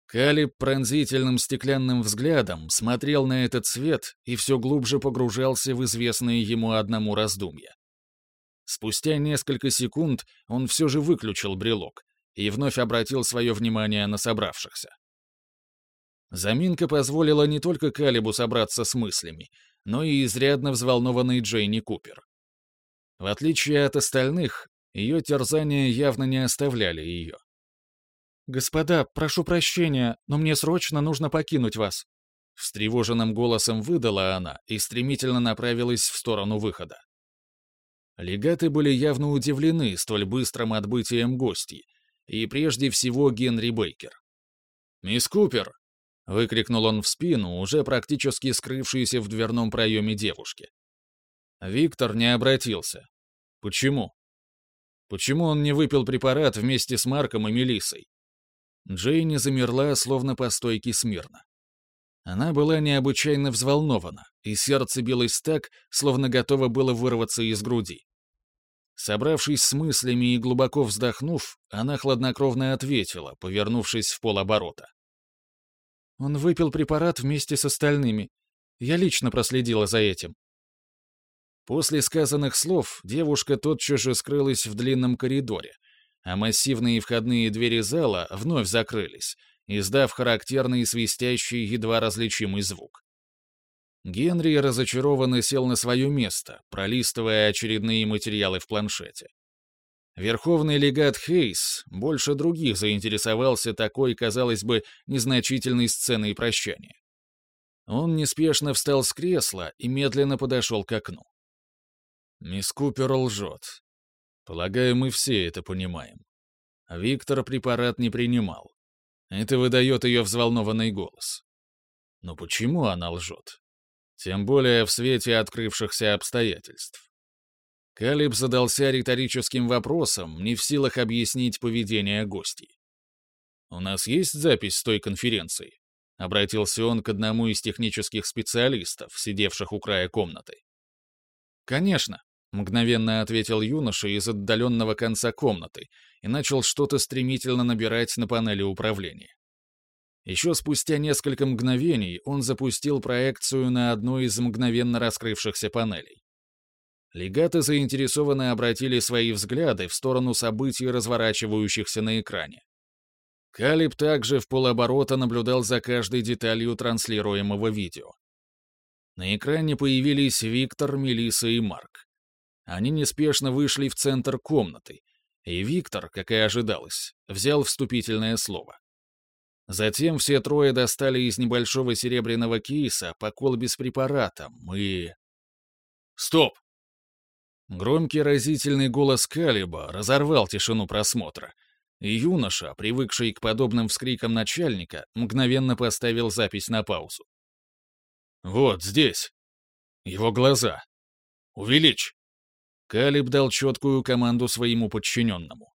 Калиб пронзительным стеклянным взглядом смотрел на этот цвет и все глубже погружался в известные ему одному раздумья. Спустя несколько секунд он все же выключил брелок и вновь обратил свое внимание на собравшихся. Заминка позволила не только Калибу собраться с мыслями, но и изрядно взволнованный Джейни Купер. В отличие от остальных, ее терзания явно не оставляли ее. «Господа, прошу прощения, но мне срочно нужно покинуть вас», Встревоженным голосом выдала она и стремительно направилась в сторону выхода. Легаты были явно удивлены столь быстрым отбытием гостей, и прежде всего Генри Бейкер. «Мисс Купер!» — выкрикнул он в спину, уже практически скрывшейся в дверном проеме девушки. Виктор не обратился. Почему? Почему он не выпил препарат вместе с Марком и Мелиссой? Джейни замерла, словно по стойке смирно. Она была необычайно взволнована, и сердце билось так, словно готово было вырваться из груди. Собравшись с мыслями и глубоко вздохнув, она хладнокровно ответила, повернувшись в полоборота. «Он выпил препарат вместе с остальными. Я лично проследила за этим. После сказанных слов девушка тотчас же скрылась в длинном коридоре, а массивные входные двери зала вновь закрылись, издав характерный свистящий, едва различимый звук. Генри разочарованно сел на свое место, пролистывая очередные материалы в планшете. Верховный легат Хейс больше других заинтересовался такой, казалось бы, незначительной сценой прощания. Он неспешно встал с кресла и медленно подошел к окну. Мисс Купер лжет. Полагаю, мы все это понимаем. Виктор препарат не принимал. Это выдает ее взволнованный голос. Но почему она лжет? Тем более в свете открывшихся обстоятельств. Калиб задался риторическим вопросом, не в силах объяснить поведение гостей. «У нас есть запись с той конференции?» — обратился он к одному из технических специалистов, сидевших у края комнаты. «Конечно», Мгновенно ответил юноша из отдаленного конца комнаты и начал что-то стремительно набирать на панели управления. Еще спустя несколько мгновений он запустил проекцию на одной из мгновенно раскрывшихся панелей. Легаты заинтересованно обратили свои взгляды в сторону событий, разворачивающихся на экране. Калиб также в полоборота наблюдал за каждой деталью транслируемого видео. На экране появились Виктор, Мелиса и Марк. Они неспешно вышли в центр комнаты, и Виктор, как и ожидалось, взял вступительное слово. Затем все трое достали из небольшого серебряного кейса по колбе с препаратом и... «Стоп!» Громкий разительный голос Калиба разорвал тишину просмотра, и юноша, привыкший к подобным вскрикам начальника, мгновенно поставил запись на паузу. «Вот здесь. Его глаза. Увеличь!» Калиб дал четкую команду своему подчиненному.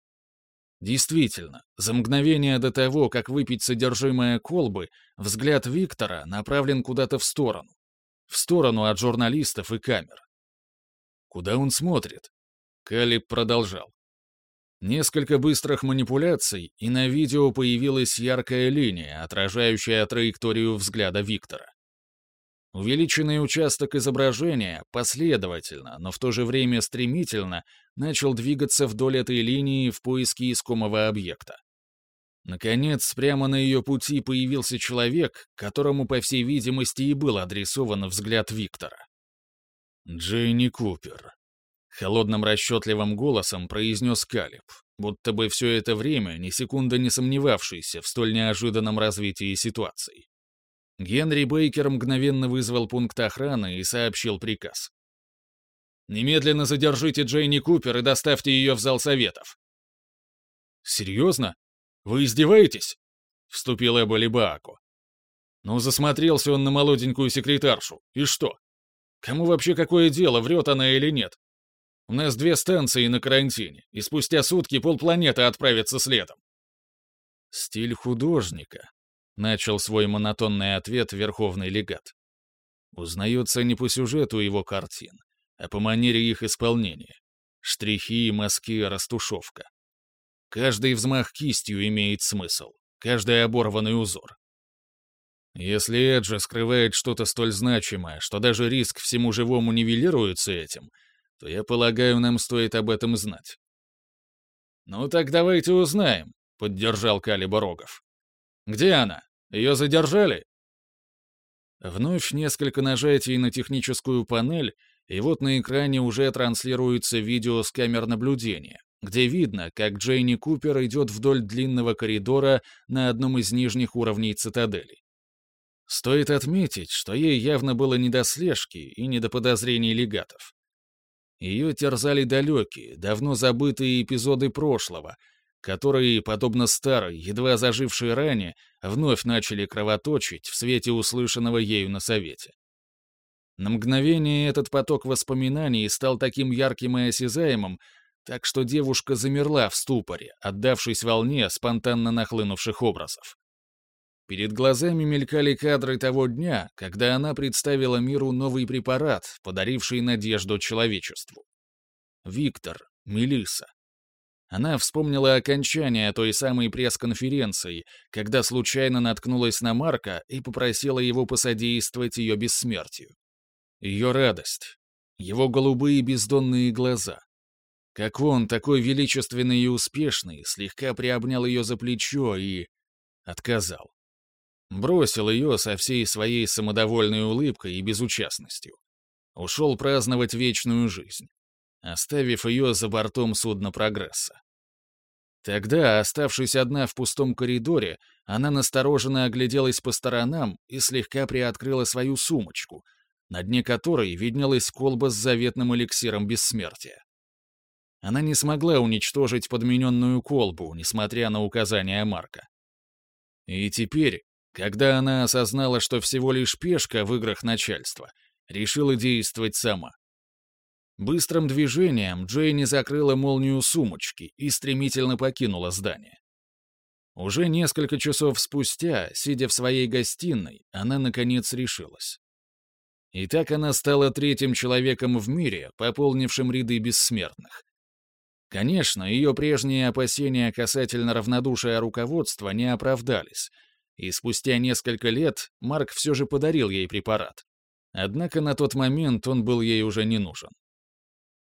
Действительно, за мгновение до того, как выпить содержимое колбы, взгляд Виктора направлен куда-то в сторону. В сторону от журналистов и камер. Куда он смотрит? Калиб продолжал. Несколько быстрых манипуляций, и на видео появилась яркая линия, отражающая траекторию взгляда Виктора. Увеличенный участок изображения последовательно, но в то же время стремительно начал двигаться вдоль этой линии в поиске искомого объекта. Наконец, прямо на ее пути появился человек, которому, по всей видимости, и был адресован взгляд Виктора. «Джейни Купер», — холодным расчетливым голосом произнес Калиб, будто бы все это время ни секунды не сомневавшийся в столь неожиданном развитии ситуации. Генри Бейкер мгновенно вызвал пункт охраны и сообщил приказ. «Немедленно задержите Джейни Купер и доставьте ее в зал советов». «Серьезно? Вы издеваетесь?» — вступил Эболи Бааку. «Ну, засмотрелся он на молоденькую секретаршу. И что? Кому вообще какое дело, врет она или нет? У нас две станции на карантине, и спустя сутки полпланеты отправится следом». «Стиль художника», Начал свой монотонный ответ верховный легат. Узнается не по сюжету его картин, а по манере их исполнения. Штрихи, мазки, растушевка. Каждый взмах кистью имеет смысл, каждый оборванный узор. Если Эджи скрывает что-то столь значимое, что даже риск всему живому нивелируется этим, то, я полагаю, нам стоит об этом знать. «Ну так давайте узнаем», — поддержал Калиба Рогов. Где она? Ее задержали?» Вновь несколько нажатий на техническую панель, и вот на экране уже транслируется видео с камер наблюдения, где видно, как Джейни Купер идет вдоль длинного коридора на одном из нижних уровней цитадели. Стоит отметить, что ей явно было не до слежки и не до подозрений легатов. Ее терзали далекие, давно забытые эпизоды прошлого, которые, подобно старой, едва зажившей ране, вновь начали кровоточить в свете услышанного ею на совете. На мгновение этот поток воспоминаний стал таким ярким и осязаемым, так что девушка замерла в ступоре, отдавшись волне спонтанно нахлынувших образов. Перед глазами мелькали кадры того дня, когда она представила миру новый препарат, подаривший надежду человечеству. Виктор, Мелиса, она вспомнила окончание той самой пресс-конференции, когда случайно наткнулась на Марка и попросила его посодействовать ее бессмертию. Ее радость, его голубые бездонные глаза. Как он, такой величественный и успешный, слегка приобнял ее за плечо и... отказал. Бросил ее со всей своей самодовольной улыбкой и безучастностью. Ушел праздновать вечную жизнь оставив ее за бортом судна «Прогресса». Тогда, оставшись одна в пустом коридоре, она настороженно огляделась по сторонам и слегка приоткрыла свою сумочку, на дне которой виднелась колба с заветным эликсиром бессмертия. Она не смогла уничтожить подмененную колбу, несмотря на указания Марка. И теперь, когда она осознала, что всего лишь пешка в играх начальства, решила действовать сама. Быстрым движением Джейни закрыла молнию сумочки и стремительно покинула здание. Уже несколько часов спустя, сидя в своей гостиной, она наконец решилась. И так она стала третьим человеком в мире, пополнившим ряды бессмертных. Конечно, ее прежние опасения касательно равнодушия руководства не оправдались, и спустя несколько лет Марк все же подарил ей препарат. Однако на тот момент он был ей уже не нужен.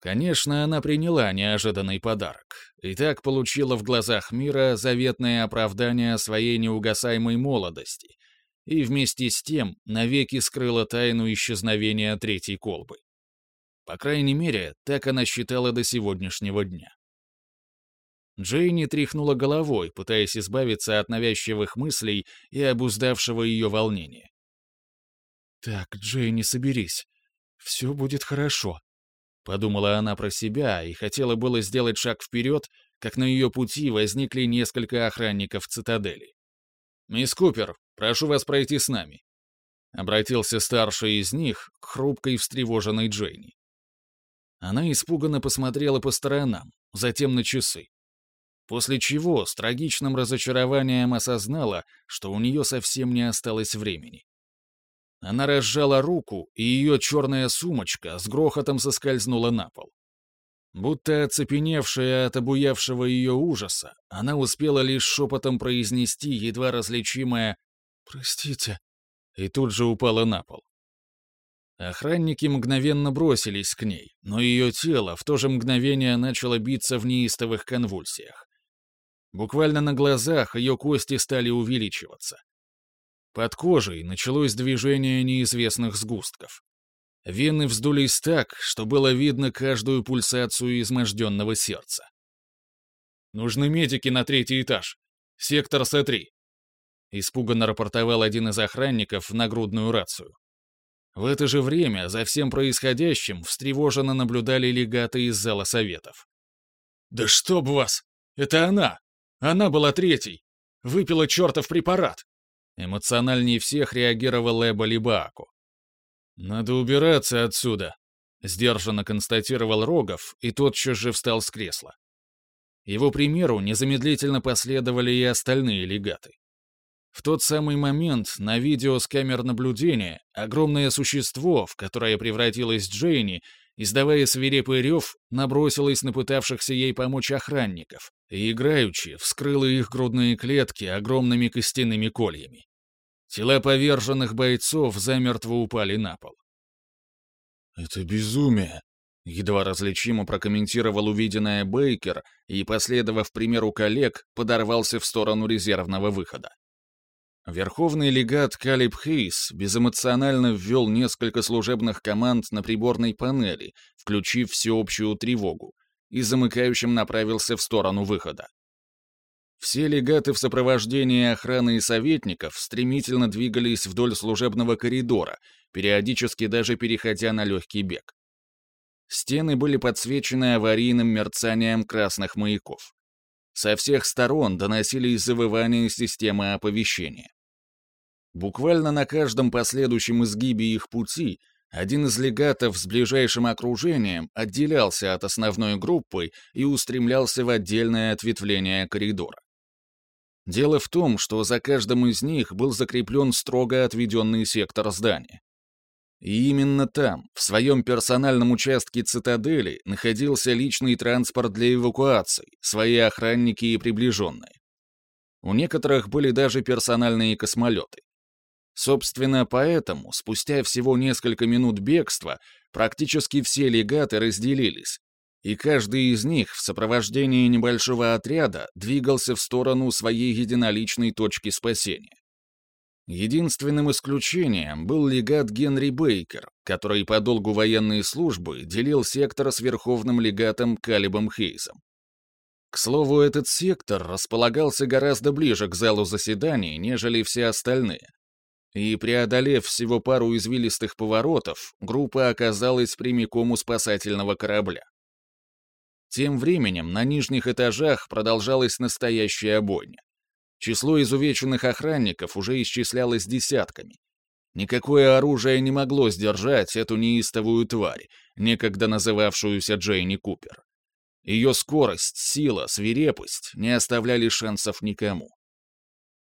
Конечно, она приняла неожиданный подарок, и так получила в глазах мира заветное оправдание своей неугасаемой молодости, и вместе с тем навеки скрыла тайну исчезновения третьей колбы. По крайней мере, так она считала до сегодняшнего дня. Джейни тряхнула головой, пытаясь избавиться от навязчивых мыслей и обуздавшего ее волнения. «Так, Джейни, соберись. Все будет хорошо», Подумала она про себя и хотела было сделать шаг вперед, как на ее пути возникли несколько охранников цитадели. «Мисс Купер, прошу вас пройти с нами», — обратился старший из них к хрупкой встревоженной Джейни. Она испуганно посмотрела по сторонам, затем на часы. после чего с трагичным разочарованием осознала, что у нее совсем не осталось времени. Она разжала руку, и ее черная сумочка с грохотом соскользнула на пол. Будто оцепеневшая от обуявшего ее ужаса, она успела лишь шепотом произнести едва различимое «Простите», и тут же упала на пол. Охранники мгновенно бросились к ней, но ее тело в то же мгновение начало биться в неистовых конвульсиях. Буквально на глазах ее кости стали увеличиваться. Под кожей началось движение неизвестных сгустков. Вены вздулись так, что было видно каждую пульсацию изможденного сердца. «Нужны медики на третий этаж. Сектор С-3», — испуганно рапортовал один из охранников в нагрудную рацию. В это же время за всем происходящим встревоженно наблюдали легаты из зала советов. «Да чтоб вас! Это она! Она была третьей! Выпила чертов препарат!» Эмоциональнее всех реагировал Эба Либааку. «Надо убираться отсюда», — сдержанно констатировал Рогов, и тотчас же встал с кресла. Его примеру незамедлительно последовали и остальные легаты. В тот самый момент на видео с камер наблюдения огромное существо, в которое превратилась Джейни, издавая свирепый рев, набросилось на пытавшихся ей помочь охранников и, играючи, вскрыло их грудные клетки огромными костяными кольями. Тела поверженных бойцов замертво упали на пол. «Это безумие», — едва различимо прокомментировал увиденное Бейкер и, последовав примеру коллег, подорвался в сторону резервного выхода. Верховный легат Калиб Хейс безэмоционально ввел несколько служебных команд на приборной панели, включив всеобщую тревогу, и замыкающим направился в сторону выхода. Все легаты в сопровождении охраны и советников стремительно двигались вдоль служебного коридора, периодически даже переходя на легкий бег. Стены были подсвечены аварийным мерцанием красных маяков. Со всех сторон доносились завывания системы оповещения. Буквально на каждом последующем изгибе их пути один из легатов с ближайшим окружением отделялся от основной группы и устремлялся в отдельное ответвление коридора. Дело в том, что за каждым из них был закреплен строго отведенный сектор здания. И именно там, в своем персональном участке цитадели, находился личный транспорт для эвакуации, свои охранники и приближенные. У некоторых были даже персональные космолеты. Собственно, поэтому, спустя всего несколько минут бегства, практически все легаты разделились, и каждый из них в сопровождении небольшого отряда двигался в сторону своей единоличной точки спасения. Единственным исключением был легат Генри Бейкер, который по долгу военной службы делил сектор с верховным легатом Калибом Хейсом. К слову, этот сектор располагался гораздо ближе к залу заседаний, нежели все остальные. И, преодолев всего пару извилистых поворотов, группа оказалась прямиком у спасательного корабля. Тем временем на нижних этажах продолжалась настоящая бойня. Число изувеченных охранников уже исчислялось десятками. Никакое оружие не могло сдержать эту неистовую тварь, некогда называвшуюся Джейни Купер. Ее скорость, сила, свирепость не оставляли шансов никому.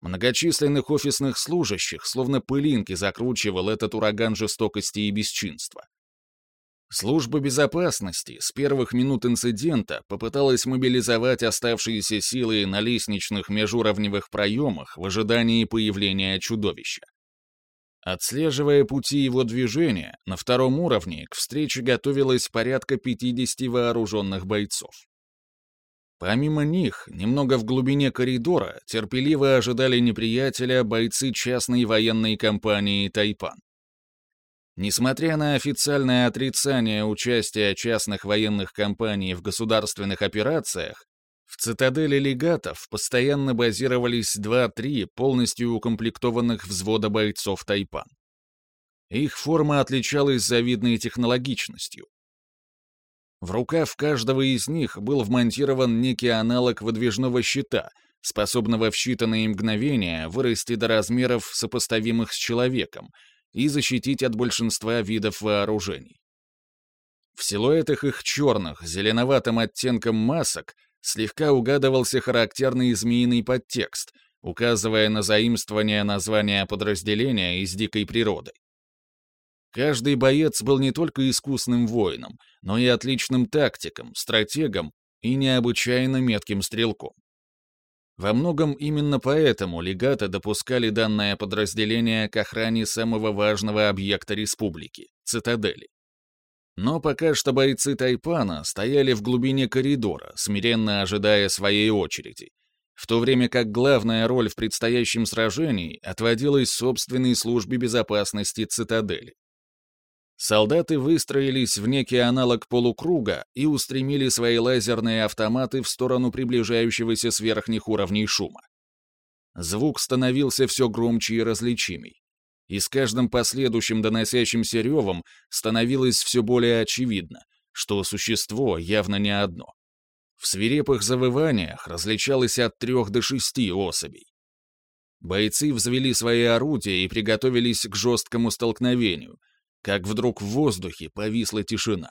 Многочисленных офисных служащих словно пылинки закручивал этот ураган жестокости и бесчинства. Служба безопасности с первых минут инцидента попыталась мобилизовать оставшиеся силы на лестничных межуровневых проемах в ожидании появления чудовища. Отслеживая пути его движения, на втором уровне к встрече готовилось порядка 50 вооруженных бойцов. Помимо них, немного в глубине коридора терпеливо ожидали неприятеля бойцы частной военной компании «Тайпан». Несмотря на официальное отрицание участия частных военных компаний в государственных операциях, в цитадели легатов постоянно базировались 2-3 полностью укомплектованных взвода бойцов Тайпан. Их форма отличалась завидной технологичностью. В рукав каждого из них был вмонтирован некий аналог выдвижного щита, способного в считанные мгновения вырасти до размеров, сопоставимых с человеком, и защитить от большинства видов вооружений. В силуэтах их черных, зеленоватым оттенком масок слегка угадывался характерный змеиный подтекст, указывая на заимствование названия подразделения из дикой природы. Каждый боец был не только искусным воином, но и отличным тактиком, стратегом и необычайно метким стрелком. Во многом именно поэтому легаты допускали данное подразделение к охране самого важного объекта республики — цитадели. Но пока что бойцы Тайпана стояли в глубине коридора, смиренно ожидая своей очереди, в то время как главная роль в предстоящем сражении отводилась собственной службе безопасности цитадели. Солдаты выстроились в некий аналог полукруга и устремили свои лазерные автоматы в сторону приближающегося с верхних уровней шума. Звук становился все громче и различимей. И с каждым последующим доносящимся ревом становилось все более очевидно, что существо явно не одно. В свирепых завываниях различалось от трех до шести особей. Бойцы взвели свои орудия и приготовились к жесткому столкновению — как вдруг в воздухе повисла тишина.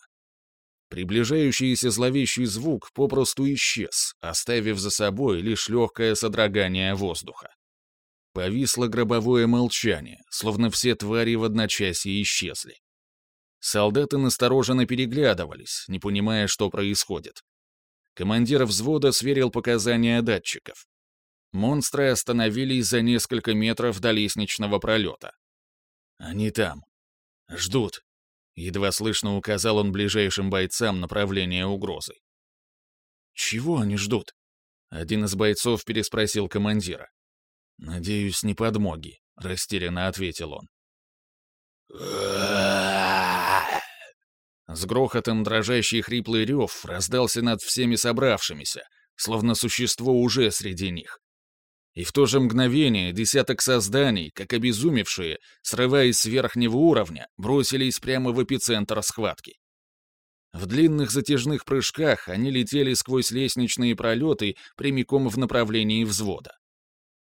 Приближающийся зловещий звук попросту исчез, оставив за собой лишь легкое содрогание воздуха. Повисло гробовое молчание, словно все твари в одночасье исчезли. Солдаты настороженно переглядывались, не понимая, что происходит. Командир взвода сверил показания датчиков. Монстры остановились за несколько метров до лестничного пролета. «Они там», «Ждут», — едва слышно указал он ближайшим бойцам направление угрозы. «Чего они ждут?» — один из бойцов переспросил командира. «Надеюсь, не подмоги», — растерянно ответил он. С грохотом дрожащий хриплый рев раздался над всеми собравшимися, словно существо уже среди них. И в то же мгновение десяток созданий, как обезумевшие, срываясь с верхнего уровня, бросились прямо в эпицентр схватки. В длинных затяжных прыжках они летели сквозь лестничные пролеты прямиком в направлении взвода.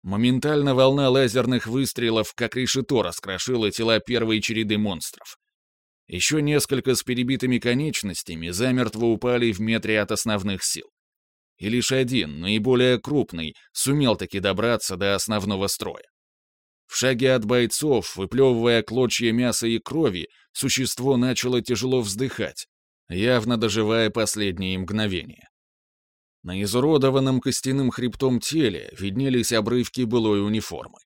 Моментально волна лазерных выстрелов, как решето, раскрошила тела первой череды монстров. Еще несколько с перебитыми конечностями замертво упали в метре от основных сил и лишь один, наиболее крупный, сумел таки добраться до основного строя. В шаге от бойцов, выплевывая клочья мяса и крови, существо начало тяжело вздыхать, явно доживая последние мгновения. На изуродованном костяным хребтом теле виднелись обрывки былой униформы.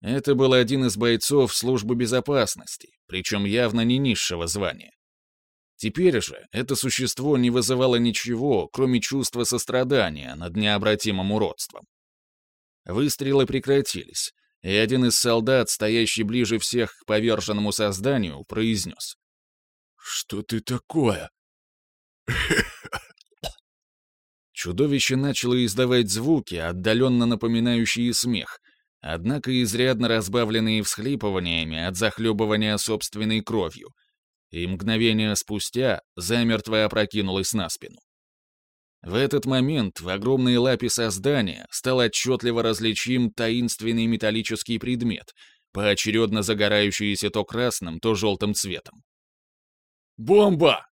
Это был один из бойцов службы безопасности, причем явно не низшего звания. Теперь же это существо не вызывало ничего, кроме чувства сострадания над необратимым уродством. Выстрелы прекратились, и один из солдат, стоящий ближе всех к поверженному созданию, произнес. «Что ты такое?» Чудовище начало издавать звуки, отдаленно напоминающие смех, однако изрядно разбавленные всхлипываниями от захлебывания собственной кровью — и мгновение спустя замертво опрокинулась на спину. В этот момент в огромной лапе создания стал отчетливо различим таинственный металлический предмет, поочередно загорающийся то красным, то желтым цветом. «Бомба!»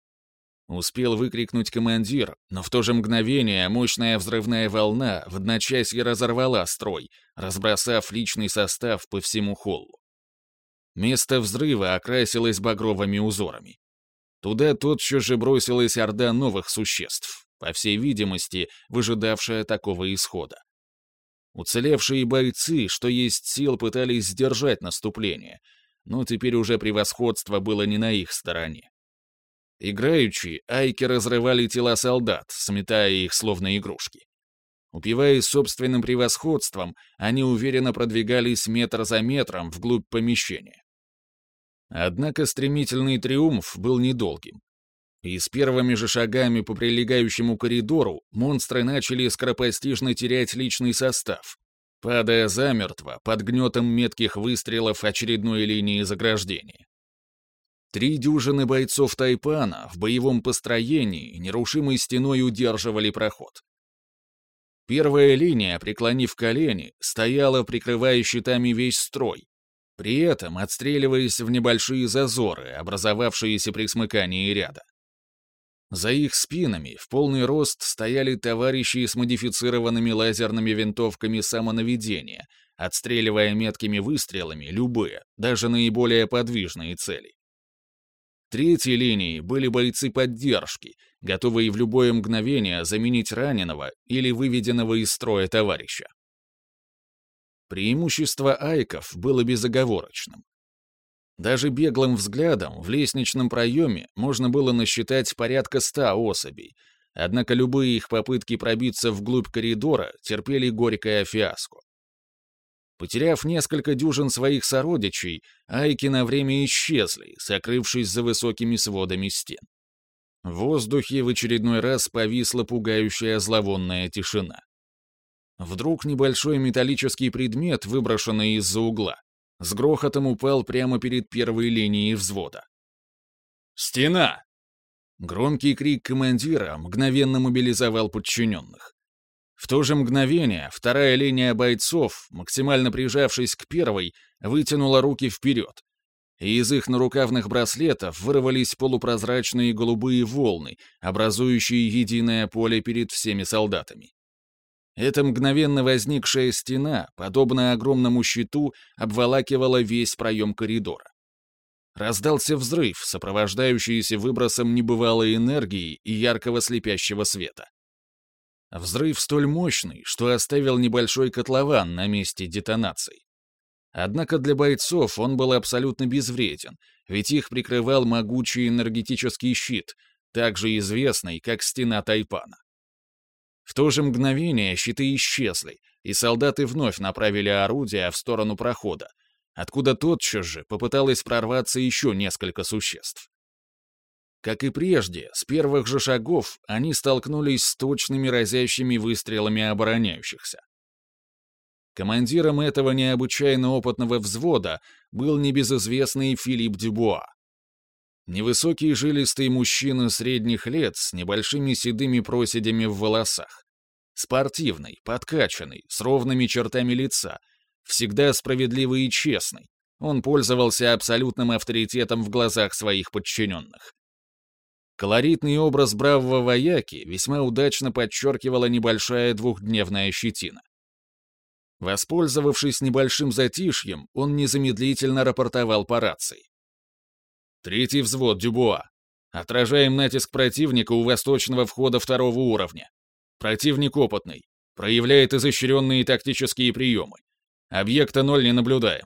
Успел выкрикнуть командир, но в то же мгновение мощная взрывная волна в одночасье разорвала строй, разбросав личный состав по всему холлу. Место взрыва окрасилось багровыми узорами. Туда тотчас же бросилась орда новых существ, по всей видимости, выжидавшая такого исхода. Уцелевшие бойцы, что есть сил, пытались сдержать наступление, но теперь уже превосходство было не на их стороне. Играючи, айки разрывали тела солдат, сметая их словно игрушки. Упиваясь собственным превосходством, они уверенно продвигались метр за метром вглубь помещения. Однако стремительный триумф был недолгим. И с первыми же шагами по прилегающему коридору монстры начали скоропостижно терять личный состав, падая замертво под гнетом метких выстрелов очередной линии заграждения. Три дюжины бойцов Тайпана в боевом построении нерушимой стеной удерживали проход. Первая линия, преклонив колени, стояла, прикрывая щитами весь строй, при этом отстреливаясь в небольшие зазоры, образовавшиеся при смыкании ряда. За их спинами в полный рост стояли товарищи с модифицированными лазерными винтовками самонаведения, отстреливая меткими выстрелами любые, даже наиболее подвижные цели. Третьей линией были бойцы поддержки, готовые в любое мгновение заменить раненого или выведенного из строя товарища. Преимущество айков было безоговорочным. Даже беглым взглядом в лестничном проеме можно было насчитать порядка ста особей, однако любые их попытки пробиться вглубь коридора терпели горькое фиаско. Потеряв несколько дюжин своих сородичей, айки на время исчезли, сокрывшись за высокими сводами стен. В воздухе в очередной раз повисла пугающая зловонная тишина. Вдруг небольшой металлический предмет, выброшенный из-за угла, с грохотом упал прямо перед первой линией взвода. «Стена!» Громкий крик командира мгновенно мобилизовал подчиненных. В то же мгновение вторая линия бойцов, максимально прижавшись к первой, вытянула руки вперед, и из их нарукавных браслетов вырвались полупрозрачные голубые волны, образующие единое поле перед всеми солдатами. Эта мгновенно возникшая стена, подобно огромному щиту, обволакивала весь проем коридора. Раздался взрыв, сопровождающийся выбросом небывалой энергии и яркого слепящего света. Взрыв столь мощный, что оставил небольшой котлован на месте детонации. Однако для бойцов он был абсолютно безвреден, ведь их прикрывал могучий энергетический щит, также известный как стена Тайпана. В то же мгновение щиты исчезли, и солдаты вновь направили орудия в сторону прохода, откуда тотчас же попыталось прорваться еще несколько существ. Как и прежде, с первых же шагов они столкнулись с точными разящими выстрелами обороняющихся. Командиром этого необычайно опытного взвода был небезызвестный Филипп Дюбуа. Невысокий жилистый мужчина средних лет с небольшими седыми проседями в волосах. Спортивный, подкачанный, с ровными чертами лица, всегда справедливый и честный. Он пользовался абсолютным авторитетом в глазах своих подчиненных. Колоритный образ бравого вояки весьма удачно подчеркивала небольшая двухдневная щетина. Воспользовавшись небольшим затишьем, он незамедлительно рапортовал по рации. «Третий взвод Дюбуа. Отражаем натиск противника у восточного входа второго уровня. Противник опытный. Проявляет изощренные тактические приемы. Объекта ноль не наблюдаем.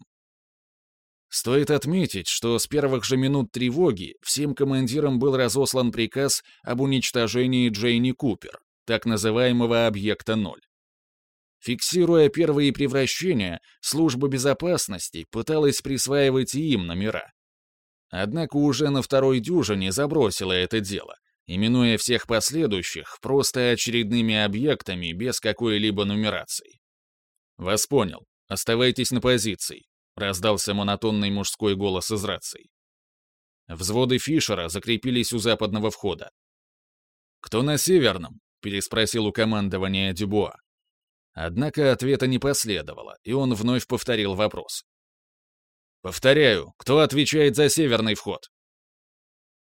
Стоит отметить, что с первых же минут тревоги всем командирам был разослан приказ об уничтожении Джейни Купер, так называемого объекта 0. Фиксируя первые превращения, служба безопасности пыталась присваивать и им номера. Однако уже на второй дюжине забросила это дело, именуя всех последующих просто очередными объектами без какой-либо нумерации. «Вас понял. Оставайтесь на позиции. — раздался монотонный мужской голос из рации. Взводы Фишера закрепились у западного входа. «Кто на северном?» — переспросил у командования Дюбуа. Однако ответа не последовало, и он вновь повторил вопрос. «Повторяю, кто отвечает за северный вход?»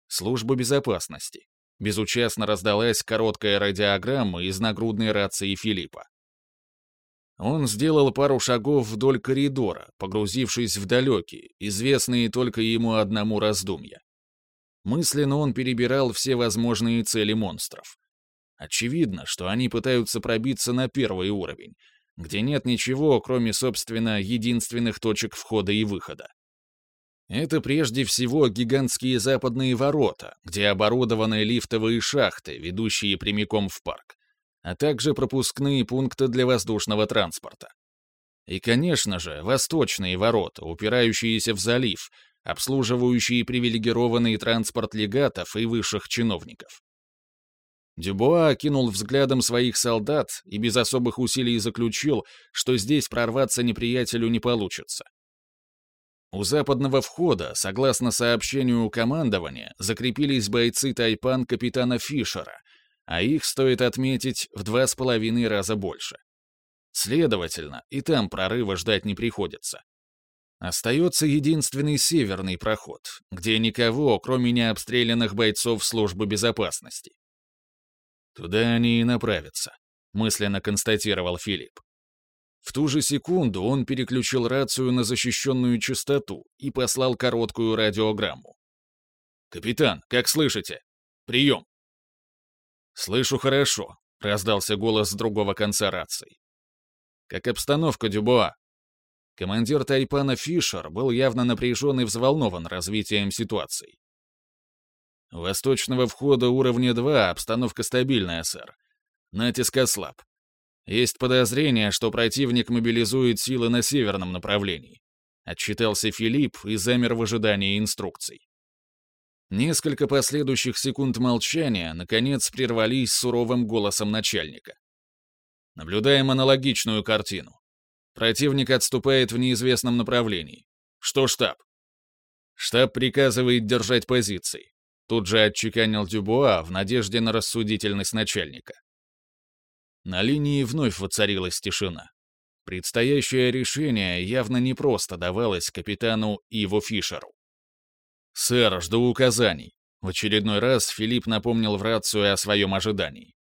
«Служба безопасности», — безучастно раздалась короткая радиограмма из нагрудной рации Филиппа. Он сделал пару шагов вдоль коридора, погрузившись в далекие, известные только ему одному раздумья. Мысленно он перебирал все возможные цели монстров. Очевидно, что они пытаются пробиться на первый уровень, где нет ничего, кроме, собственно, единственных точек входа и выхода. Это прежде всего гигантские западные ворота, где оборудованы лифтовые шахты, ведущие прямиком в парк а также пропускные пункты для воздушного транспорта. И, конечно же, восточные ворота, упирающиеся в залив, обслуживающие привилегированный транспорт легатов и высших чиновников. Дюбуа окинул взглядом своих солдат и без особых усилий заключил, что здесь прорваться неприятелю не получится. У западного входа, согласно сообщению командования, закрепились бойцы Тайпан капитана Фишера, а их, стоит отметить, в два с половиной раза больше. Следовательно, и там прорыва ждать не приходится. Остается единственный северный проход, где никого, кроме необстрелянных бойцов службы безопасности. Туда они и направятся, мысленно констатировал Филипп. В ту же секунду он переключил рацию на защищенную частоту и послал короткую радиограмму. «Капитан, как слышите? Прием!» «Слышу хорошо», — раздался голос с другого конца рации. «Как обстановка, Дюбуа?» Командир Тайпана Фишер был явно напряжен и взволнован развитием ситуации. «Восточного входа уровня 2 обстановка стабильная, сэр. Натиск ослаб. Есть подозрение, что противник мобилизует силы на северном направлении», — отчитался Филипп и замер в ожидании инструкций. Несколько последующих секунд молчания, наконец, прервались суровым голосом начальника. Наблюдаем аналогичную картину. Противник отступает в неизвестном направлении. Что штаб? Штаб приказывает держать позиции. Тут же отчеканил Дюбуа в надежде на рассудительность начальника. На линии вновь воцарилась тишина. Предстоящее решение явно не просто давалось капитану Иво Фишеру. «Сэр, жду указаний». В очередной раз Филипп напомнил в рацию о своем ожидании.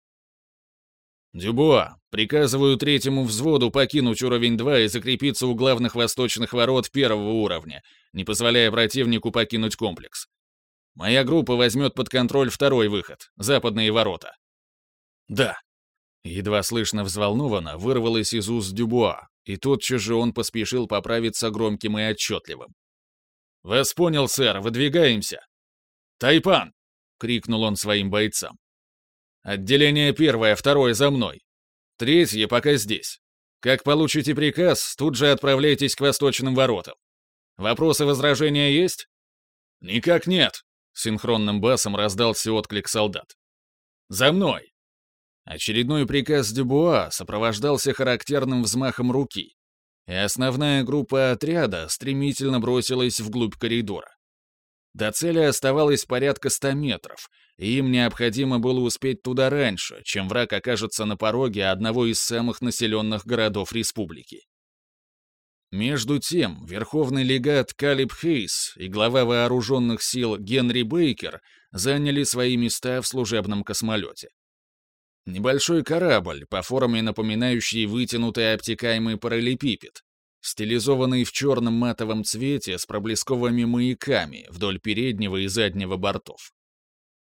«Дюбуа, приказываю третьему взводу покинуть уровень 2 и закрепиться у главных восточных ворот первого уровня, не позволяя противнику покинуть комплекс. Моя группа возьмет под контроль второй выход, западные ворота». «Да». Едва слышно взволнованно вырвалось из уст Дюбуа, и тотчас же он поспешил поправиться громким и отчетливым. «Вас понял, сэр, выдвигаемся!» «Тайпан!» — крикнул он своим бойцам. Отделение первое, второе за мной. Третье пока здесь. Как получите приказ, тут же отправляйтесь к восточным воротам. Вопросы, возражения есть? Никак нет, синхронным басом раздался отклик солдат. За мной. Очередной приказ Дюбуа сопровождался характерным взмахом руки, и основная группа отряда стремительно бросилась вглубь коридора. До цели оставалось порядка ста метров, и им необходимо было успеть туда раньше, чем враг окажется на пороге одного из самых населенных городов республики. Между тем, верховный легат Калиб Хейс и глава вооруженных сил Генри Бейкер заняли свои места в служебном космолете. Небольшой корабль, по форме напоминающий вытянутый обтекаемый параллелепипед, стилизованный в черном матовом цвете с проблесковыми маяками вдоль переднего и заднего бортов.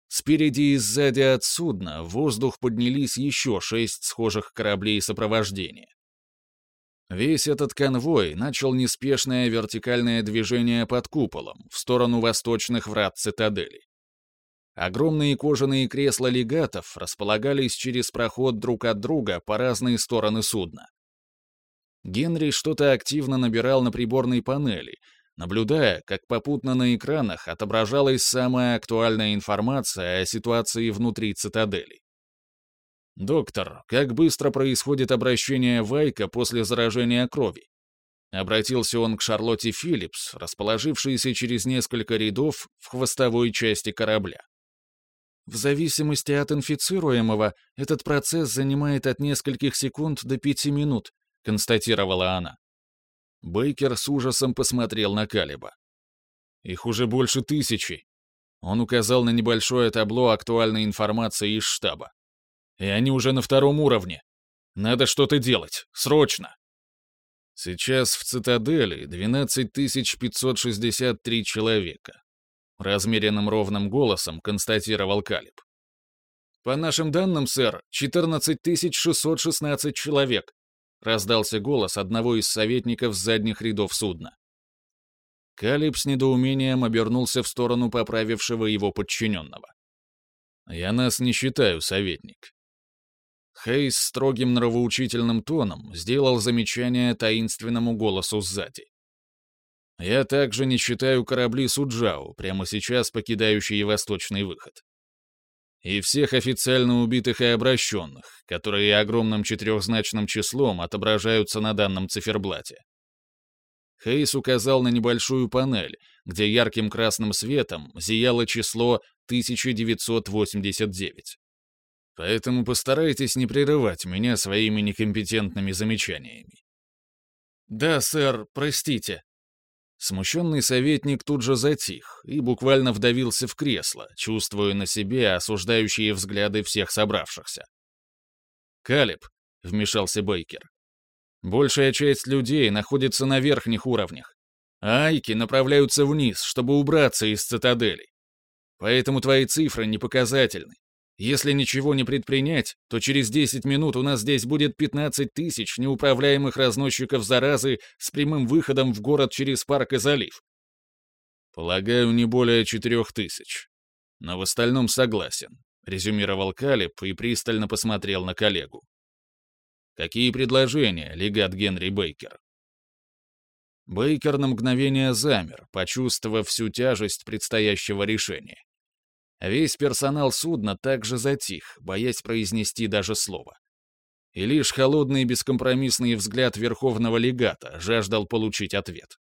Спереди и сзади от судна в воздух поднялись еще шесть схожих кораблей сопровождения. Весь этот конвой начал неспешное вертикальное движение под куполом в сторону восточных врат цитадели. Огромные кожаные кресла легатов располагались через проход друг от друга по разные стороны судна. Генри что-то активно набирал на приборной панели, наблюдая, как попутно на экранах отображалась самая актуальная информация о ситуации внутри цитадели. «Доктор, как быстро происходит обращение Вайка после заражения крови?» Обратился он к Шарлотте Филлипс, расположившейся через несколько рядов в хвостовой части корабля. В зависимости от инфицируемого, этот процесс занимает от нескольких секунд до пяти минут, констатировала она. Бейкер с ужасом посмотрел на Калиба. Их уже больше тысячи. Он указал на небольшое табло актуальной информации из штаба. И они уже на втором уровне. Надо что-то делать. Срочно. Сейчас в цитадели 12563 человека. Размеренным ровным голосом констатировал Калиб. По нашим данным, сэр, 14616 человек. — раздался голос одного из советников с задних рядов судна. Калиб с недоумением обернулся в сторону поправившего его подчиненного. «Я нас не считаю, советник». Хейс строгим нравоучительным тоном сделал замечание таинственному голосу сзади. «Я также не считаю корабли Суджао, прямо сейчас покидающие восточный выход и всех официально убитых и обращенных, которые огромным четырехзначным числом отображаются на данном циферблате. Хейс указал на небольшую панель, где ярким красным светом зияло число 1989. Поэтому постарайтесь не прерывать меня своими некомпетентными замечаниями. «Да, сэр, простите», Смущенный советник тут же затих и буквально вдавился в кресло, чувствуя на себе осуждающие взгляды всех собравшихся. «Калиб», — вмешался Бейкер, — «большая часть людей находится на верхних уровнях, а айки направляются вниз, чтобы убраться из цитадели. Поэтому твои цифры не показательны. Если ничего не предпринять, то через 10 минут у нас здесь будет 15 тысяч неуправляемых разносчиков заразы с прямым выходом в город через парк и залив. Полагаю, не более 4 тысяч. Но в остальном согласен, резюмировал Калиб и пристально посмотрел на коллегу. Какие предложения, легат Генри Бейкер? Бейкер на мгновение замер, почувствовав всю тяжесть предстоящего решения. Весь персонал судна также затих, боясь произнести даже слово. И лишь холодный бескомпромиссный взгляд Верховного Легата жаждал получить ответ.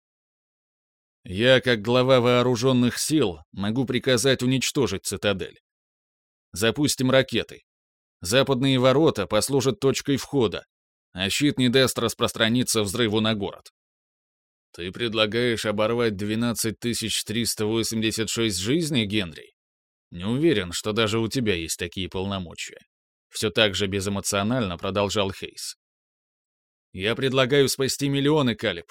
«Я, как глава вооруженных сил, могу приказать уничтожить цитадель. Запустим ракеты. Западные ворота послужат точкой входа, а щит не даст распространиться взрыву на город. Ты предлагаешь оборвать 12386 жизней, Генри? Не уверен, что даже у тебя есть такие полномочия. Все так же безэмоционально продолжал Хейс. Я предлагаю спасти миллионы, Калиб.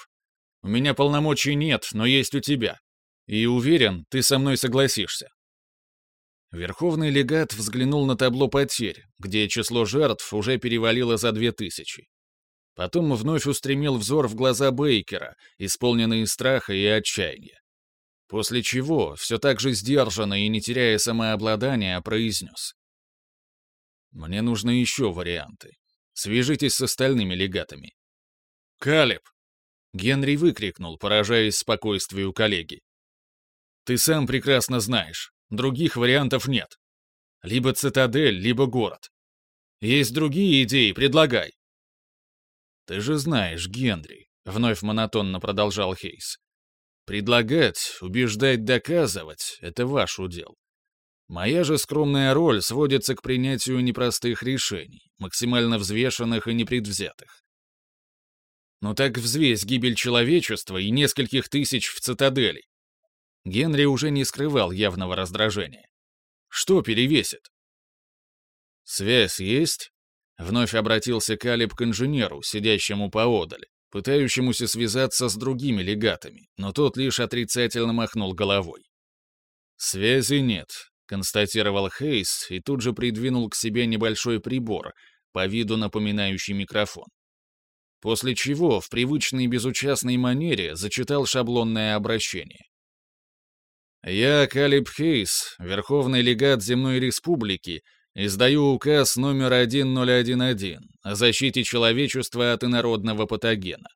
У меня полномочий нет, но есть у тебя. И уверен, ты со мной согласишься. Верховный легат взглянул на табло потерь, где число жертв уже перевалило за две тысячи. Потом вновь устремил взор в глаза Бейкера, исполненные страха и отчаяния. После чего, все так же сдержанно и не теряя самообладания, произнес. «Мне нужны еще варианты. Свяжитесь с остальными легатами». «Калеб!» — Генри выкрикнул, поражаясь спокойствию коллеги. «Ты сам прекрасно знаешь, других вариантов нет. Либо цитадель, либо город. Есть другие идеи, предлагай». «Ты же знаешь, Генри», — вновь монотонно продолжал Хейс, Предлагать, убеждать, доказывать — это ваш удел. Моя же скромная роль сводится к принятию непростых решений, максимально взвешенных и непредвзятых. Но так взвесь гибель человечества и нескольких тысяч в цитадели. Генри уже не скрывал явного раздражения. Что перевесит? «Связь есть?» — вновь обратился Калиб к инженеру, сидящему поодаль пытающемуся связаться с другими легатами, но тот лишь отрицательно махнул головой. «Связи нет», — констатировал Хейс и тут же придвинул к себе небольшой прибор, по виду напоминающий микрофон. После чего в привычной безучастной манере зачитал шаблонное обращение. «Я, Калиб Хейс, Верховный легат Земной Республики, Издаю указ номер 1011 о защите человечества от инородного патогена.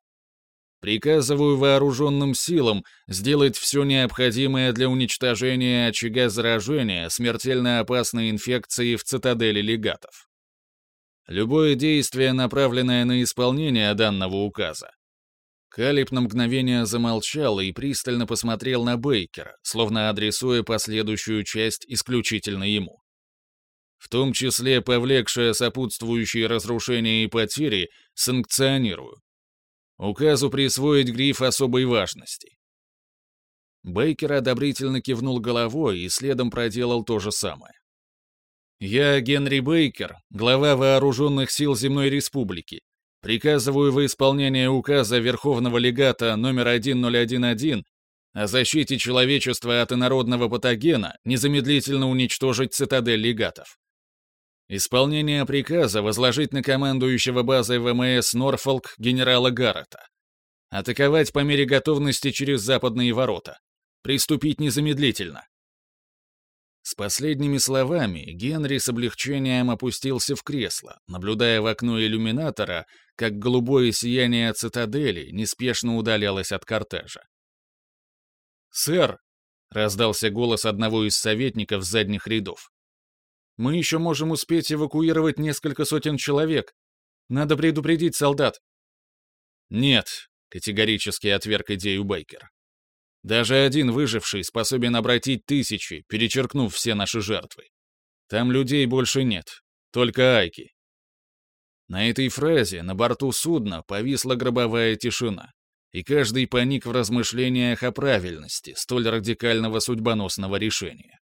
Приказываю вооруженным силам сделать все необходимое для уничтожения очага заражения смертельно опасной инфекции в цитадели легатов. Любое действие, направленное на исполнение данного указа. Калиб на мгновение замолчал и пристально посмотрел на Бейкера, словно адресуя последующую часть исключительно ему в том числе повлекшее сопутствующие разрушения и потери, санкционирую. Указу присвоить гриф особой важности. Бейкер одобрительно кивнул головой и следом проделал то же самое. «Я, Генри Бейкер, глава Вооруженных сил Земной Республики, приказываю во исполнение указа Верховного легата номер 1011 о защите человечества от инородного патогена незамедлительно уничтожить цитадель легатов. Исполнение приказа возложить на командующего базой ВМС Норфолк генерала Гаррета. Атаковать по мере готовности через западные ворота. Приступить незамедлительно. С последними словами Генри с облегчением опустился в кресло, наблюдая в окно иллюминатора, как голубое сияние цитадели неспешно удалялось от кортежа. «Сэр!» — раздался голос одного из советников с задних рядов. Мы еще можем успеть эвакуировать несколько сотен человек. Надо предупредить солдат». «Нет», — категорически отверг идею Бейкер. «Даже один выживший способен обратить тысячи, перечеркнув все наши жертвы. Там людей больше нет, только айки». На этой фразе на борту судна повисла гробовая тишина, и каждый паник в размышлениях о правильности столь радикального судьбоносного решения.